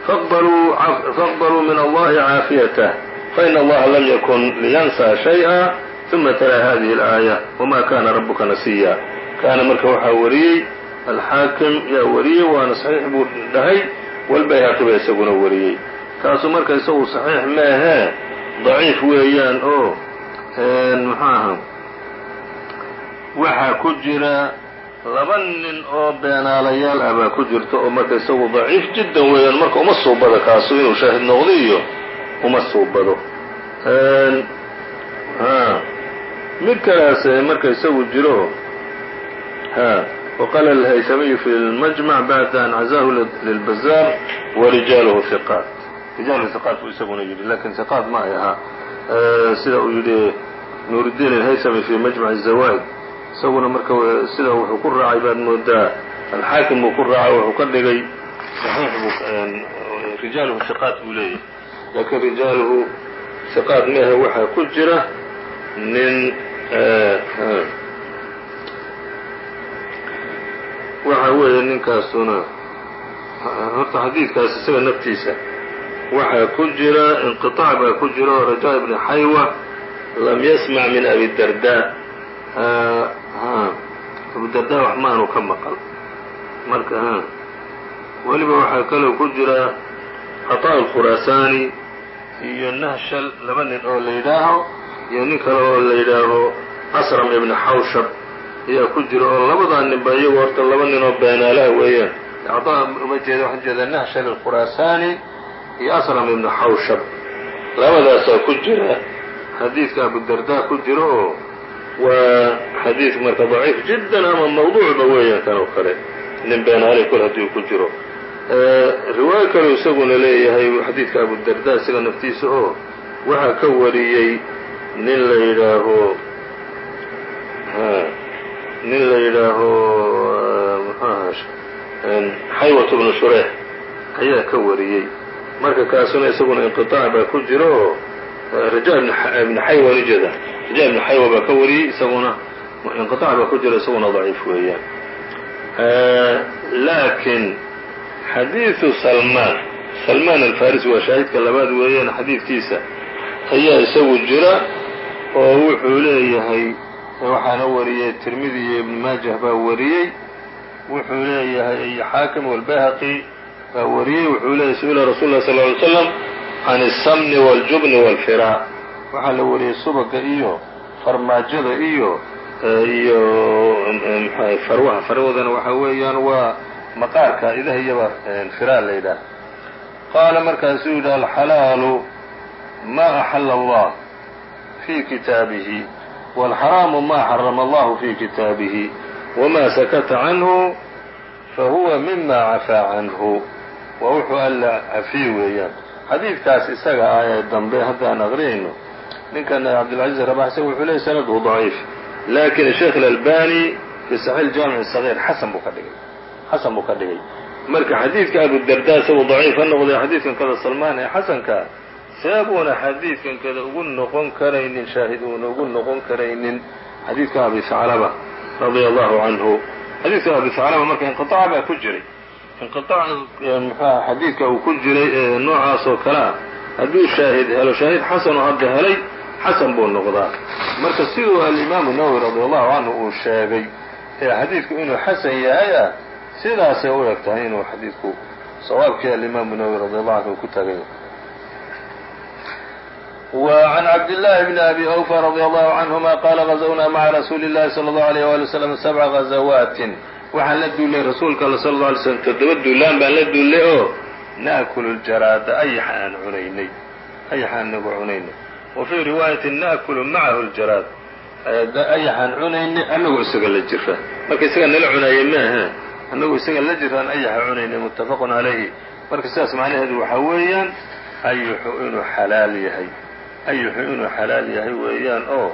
faqbaluu min allahi caafiyatah faina allaha lam yakun liyansaa shayئa ثuma tala hadihi اlآaية wma kana rabuka nasiya kaana marka waxaa wariyey alxaakim yaa wariyey waana صaxiix buu dhahay walbayhaqi ba isaguna wariyey kaasu marka isagu صaxiix meehee ضaciif weeyaan oo mxu aha waxaa ku jira laba nin oo beenaalayaal ah baa ku jirta oo marka isagu daciif jiddan weeyaan marka uma suubado kaasu inuu shaahid noqdo iyo uma suubado mid kalaas marka isagu jiro وqال الhyثمي في المجمع بعد أن عزاه للبزار ورجاله ثقاaت رiجاaله ثقاaت buu isaguna yidhi lakin ثقاaت ma ay ahaa sida uu yihi نور الدين الhyثمي في مجمع الزوائد isaguna marka sida wuxuu ku raacay baad moodaa alxaakim buu ku raaca wuxuu ka dhigay صaxiix rijaaluhu hiqaad buu leeyahay. Laakiin rijaaluhu hiqaad mehe waxaa ku jira nin waxa weeye ninkaasuna horta xadiidkaas isaga naftiisa waxaa ku jira inqiطaac baa ku jira oo rajaa ibni xaywa lam yasmac min abi darda abudarda wax ma aanu ka maqal marka weliba waxaa kaloo ku jira caطaa khuraasaani iyo nahshal laba nin oo la yidhaaho iyo nin kale oo la yidhaaho asram ibn xawshab ayaa ku jira oo labadaa ninba iyagu horta laba nin oo beenaalaha weeyaan. Jeeda waxaan jeeda nahshal khuraasaani iyo asram ibn xawshab labadaasaa ku jira. Xadiidka abudarda ku jira oo waa xadiid marka daciif jiddan ama mawduucba weeyaan kan oo kale. Nin beenaale kol haddii ku jiro. Riwaayo kaleu isaguna leeyahay xadiidka abudarda isaga naftiisa oo waxaa ka wariyey nin la yidhaaho nin la yidhaaho xaywat bnu shureex ayaa ka wariyey. Marka kaasuna isaguna inqiطaac baa ku jiro oo raja xaywa ujeeda raja ibn xaywa baa ka wariyey isaguna inqiطaac baa ku jiro isaguna daciif weeyaan laakiin xadiiثu salmaan salmaan alfarisi waa shaahidka labaad weeyaan xadiidkiisa ayaa isagu jira oo wuxuu leeyahay waxaana wariyey tirmidi iyo ibn maajah baa wariyey wuxuu leeyahay iyo xaakim walbayhaqi baa wariyey wuxuu leeyahay su-ila rasul lah sal ly slam can الsamni wاljubni wاlfiraa waxaa la wariyey subaga iyo farmaajada iyo iyo mxua farwaha farwadana waxaa weeyaan waa maqaarka idaha iyaba firaa la yidhaah qaala markaasuu yidhi alxalaalu ma axala allah fi kitaabihi wاlxaraamu ma xarama allahu fi kitaabihi wma sakata canhu fahuwa mima cafaa canhu. Waa wuxuu alla cafiy weeyaan. Xadiidkaas isaga ah ee dambe haddaan aqriyayno ninkan cabdilcaziz rabax isaga wuxuu leeyay sanadhu daciif lakin sheekh اlalbani fi saxiix jaamic sagiir xasan buu ka dhigay xasan buu ka dhigay marka xadiidka abudarda isagu daciif ha noqday xadiidkan kada salmaan ee xasanka seebuuna xadiidkan kada ugu noqon karaynin shaahid uuna ugu noqon karaynin xadiidka abi haclaba radia allahu canhu xadiidka abi haclaba marka inqiطaac baa ku jiray inqiطaac mxuha xadiidka uu ku jiray ee noocaas oo kale ah hadduu shaahid helo shaahid xasanoo hadda helay xasan buu noqdaa marka siduu alimaamu nawowi radi allahu canhu uu sheegay ee xadiidku inuu xasan yahay ah sidaasay u eg tahay inuu xadiidku sawaabkii alimaamu nawowi radi allahu canhu ku tagay وعن عبد الله بن أبي أوفى رضي الله عنهما قال غزwnaa mعa رasuuل الlahi صلى الله عليه ولي وسلم سبع غزawaaت waxaan la duulay rasuulka all sl اه عlay slm toddoba duulaan baan la duullay oo naأkulu الjaraada ayaxa aan cunaynay ayaxa anagu cunaynay wafii riwaayati naakulu macahu ljaraad ayaxaan cunayne annagu isaga la jira marka isaga nala cunaayey maahe annagu isaga la jiraan ayaxa cunayne muttafaqun calayhi marka sidaas macnaheedu waxaa weeyaan ayuxu inuu xalaal yahay ayuxu inuu xalaal yahay weeyaan oo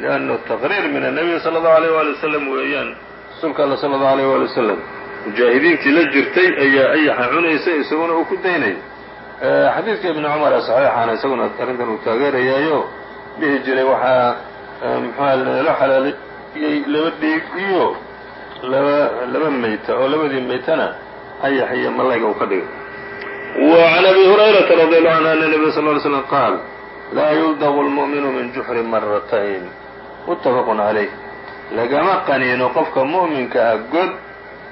liannu taqriir min annabiyi sala allahu alayh waali wasalam weeyaan rasuulka alla sala allahu alayh waali wasalam mujaahidiintii la jirtay ayaa ayaxa cunaysay isaguna uu ku daynay xadiidka ibni cumar ee saxiixaana isaguna arrintan uu taageerayaayo dhihi jiray waxaa muxuha nala xalaaliyey laba dhiig iyo laba laba meyta oo labadii meytana ayax iyo malayga uu ka dhigay وعن أbي هريرة رضي الله عنه أن النبي صلى اه عليه وسلم قال laa yuldغ الmuؤmiن min juxri maratayn متafq عalayh lagama qaniino qofka muؤminka ah god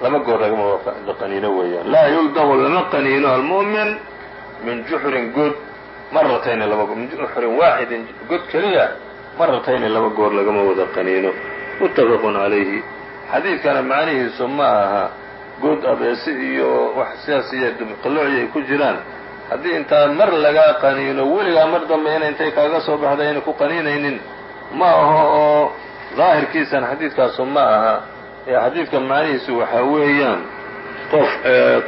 laba goor lagama qaniino weeyaan laa yuldغ lama qaniino almuؤmin min juxrin good maratayni laba min juxrin waaxidin god keliya maratayni laba goor lagama wada qaniino. Muttafaqun calayhi xadiidkana macnihiisu ma aha. God abeesi iyo wax sidaas iyo dubqaloci ay ku jiraan. Haddii intaa mar laga qaniino weligaa mar dambe ina intay kaaga soo baxda ayna ku qaniinaynin. Ma aho oo daahirkiisan xadiidkaasu ma aha. Ee xadiidka macnihiisu waxaa weeyaan qof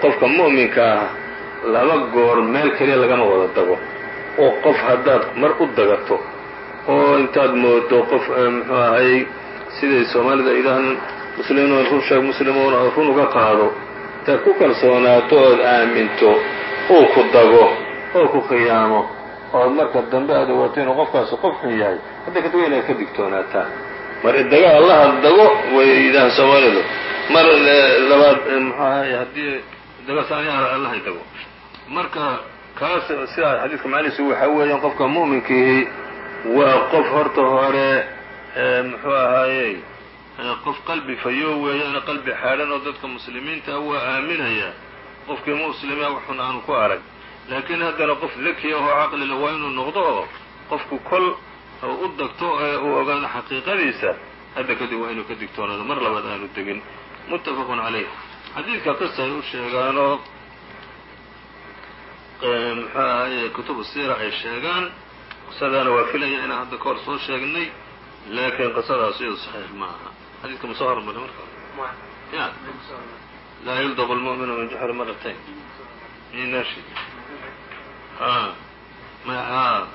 qofka mu'minka ah laba goor meel keliya lagama wada dago oo qof haddaad mar u dagato oo intaad moodo qof muxuu ahay siday soomaalida idaahan muslimiin run sheeg muslimuuna run uga qaado intaad ku kalsoonaato ood aaminto uu ku dago oo ku khiyaamo ood marka dambe aad ogaato inuu qofkaasu qof xun yahay hadda kadib inaad ka digtoonaataan mar daga allaha dago way yidhahaan soomaalidu. Mar labaad muxuu ahay haddii dago saaniyaha allahay dago marka kaas sidaa xadiidka macnihiisu waxaa weeyaan qofka mu'minkiihi waa qof horta hore muxuu ahaayey qof qalbi fayo weeyaan qalbi xaadhan oo dadka muslimiinta waa aaminaya qofkii muslima waxun aanu ku arag. Laakiin haddana qof dakiya oo caqlila waa inuu noqdo oo qofku kol u dagto ee uu ogaado xaqiiqadiisa hadda kadib waa inuu ka digtoonaado. Mar labaad aanu degin. Muttafaqun calayh. Xadiidka qisa ay u sheegaanoo ahaye kutubu siira ay sheegaan. Qisadaana waa filaya inaan hadda kahor soo sheegnay laakiin qisadaas iyadu saxiix ma aha xadiidka ma soo hormaray marka? Ya laa yuldaqu lmu'minu min juxri maratayn inashi a ma a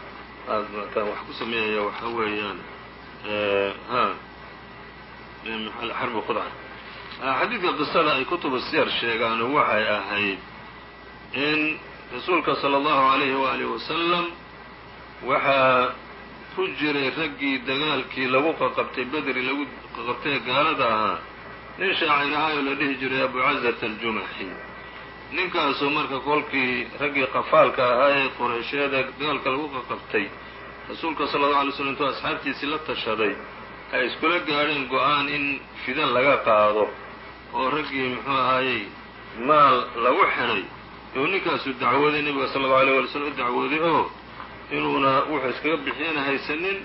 wax ku sameeyaya waxa weeyaan ha xarbi qudca xadiidka qisada ay kutubu siyar sheegaan waxay ahayd in rasuulka sala allahu calayhi waalihi wasalam waxaa ku jiray raggii dagaalkii lagu qaqabtay bedri lagu qaqabtay ee gaalada ahaa. Nin shaacir ahaayoo la dhihi jiray abucazat aljumaxi ninkaasoo marka kolkii raggii qafaalka ahaa ee qoreysheeda dagaalka lagu qaqabtay rasuulka sala allahu alay slam intuu asxaabtiisii la tashaday ay iskula gaadheen go'aan in fidan laga qaado. Oo raggii muxuu ahaayey maal lagu xidhay uu ninkaasu dacwooday nebiga sala allau alay wala slm u dacwooday oo inuuna wuxuu iskaga bixiyana haysanin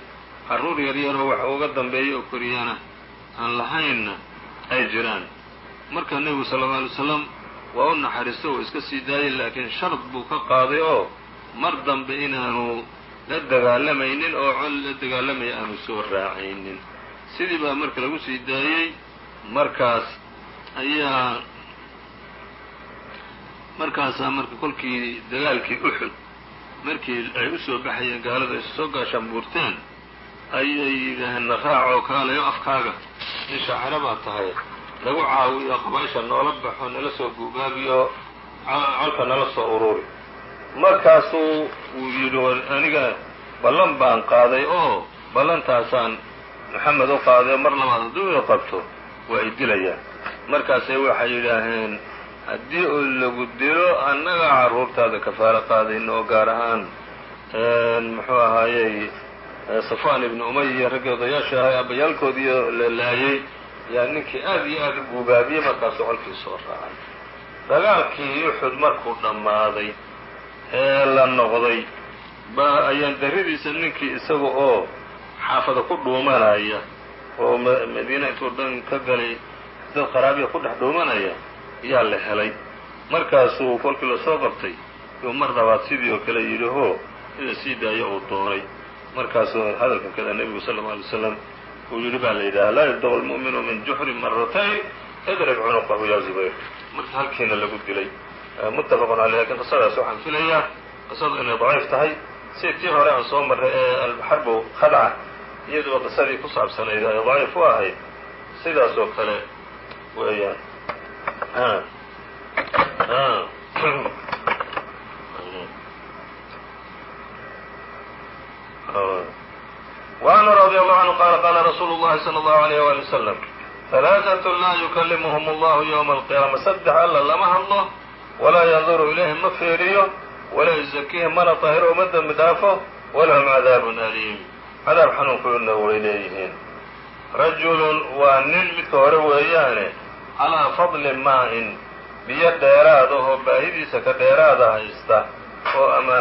carruur yaryaroo wax uga dambeeya oo koriyana aan lahaynna ay jiraan. Marka nebigu sala allau alay wasalam waa u naxariisto oo iska sii daayay laakiin shard buu ka qaaday oo mar dambe inaanu la dagaalamaynin oo col la dagaalamaya aanu soo raacaynin. Sidii baa marka lagu sii daayey markaas ayaa markaasaa marka kolkii dagaalkii uxud markii ay u soo baxayeen gaalada ay soo gaashaan buurteen ayay yidhaaheen na raacoo kaalayo afkaaga. Nin shaaciro baa tahay lagu caawiyo qabaysha noola baxo nala soo guubaabiyo colka nala soo ururi markaasuu uu yidhi aniga ballan baan qaaday oo ballantaasaan maxamed u qaaday oo mar labaad hadduu ina qabto waa i dilayaa markaasay waxay yidhaaheen haddii uu lagu dilo annaga carruurtaada kafaalo qaadayno oo gaar ahaan muxuu ahaayey safaan ibnu umaya raggii odayaasha ahay abayaalkoodiiyo la laayey yaa ninkii aad iyo aad u guubaabiyey markaasuu colkii soo raacay. Dagaalkii uxud markuu dhammaaday ee la noqday ba ayaan darridiisa ninkii isaga oo xaafada ku dhuumanaya oo madiina intuu dhan ka galay dad qaraabiya ku dhex dhuumanaya yaa la helay. Markaasuu kolkii la soo qabtay yuu mar sidii oo kale yidhi hoo in la sii daayo uu doonay markaasuu hadalka kada nebigu sal lla alay slam uu yidhi baa la yidhaha laa yubdaqu lmu'minu min juxri maratayn idrib cunuqahu ya zubayr marka halkiina lagu dilay. Muttafaqun caleyh laakiin qisadaas waxaan filayaa. Qisadu inay daciif tahay. Si tii hore aan soo marray ee alxarbu khadca iyaduba qisadii ku saabsanayd ay daciif u ahayd sidaas oo kale weeyaan وعنه رضي الله عنه قال قال رsuل الlahi صلى الله عليه وaلي وسلم ثلاثة laa يكلمهم الله يوم القيامة سدx alla lama hadlo وlaa ينظر إليهim ma fiiriyo وlaa يزكيهim mana طahiro uma dembi dhaafo وlahم عdاaب أليم cadaab xanuunkoodna way leeyihiin rajul waa nin midka hore weeyaane calىa fadli maa-in biyo dheeraada oo baahidiisa ka dheeraada haysta oo ama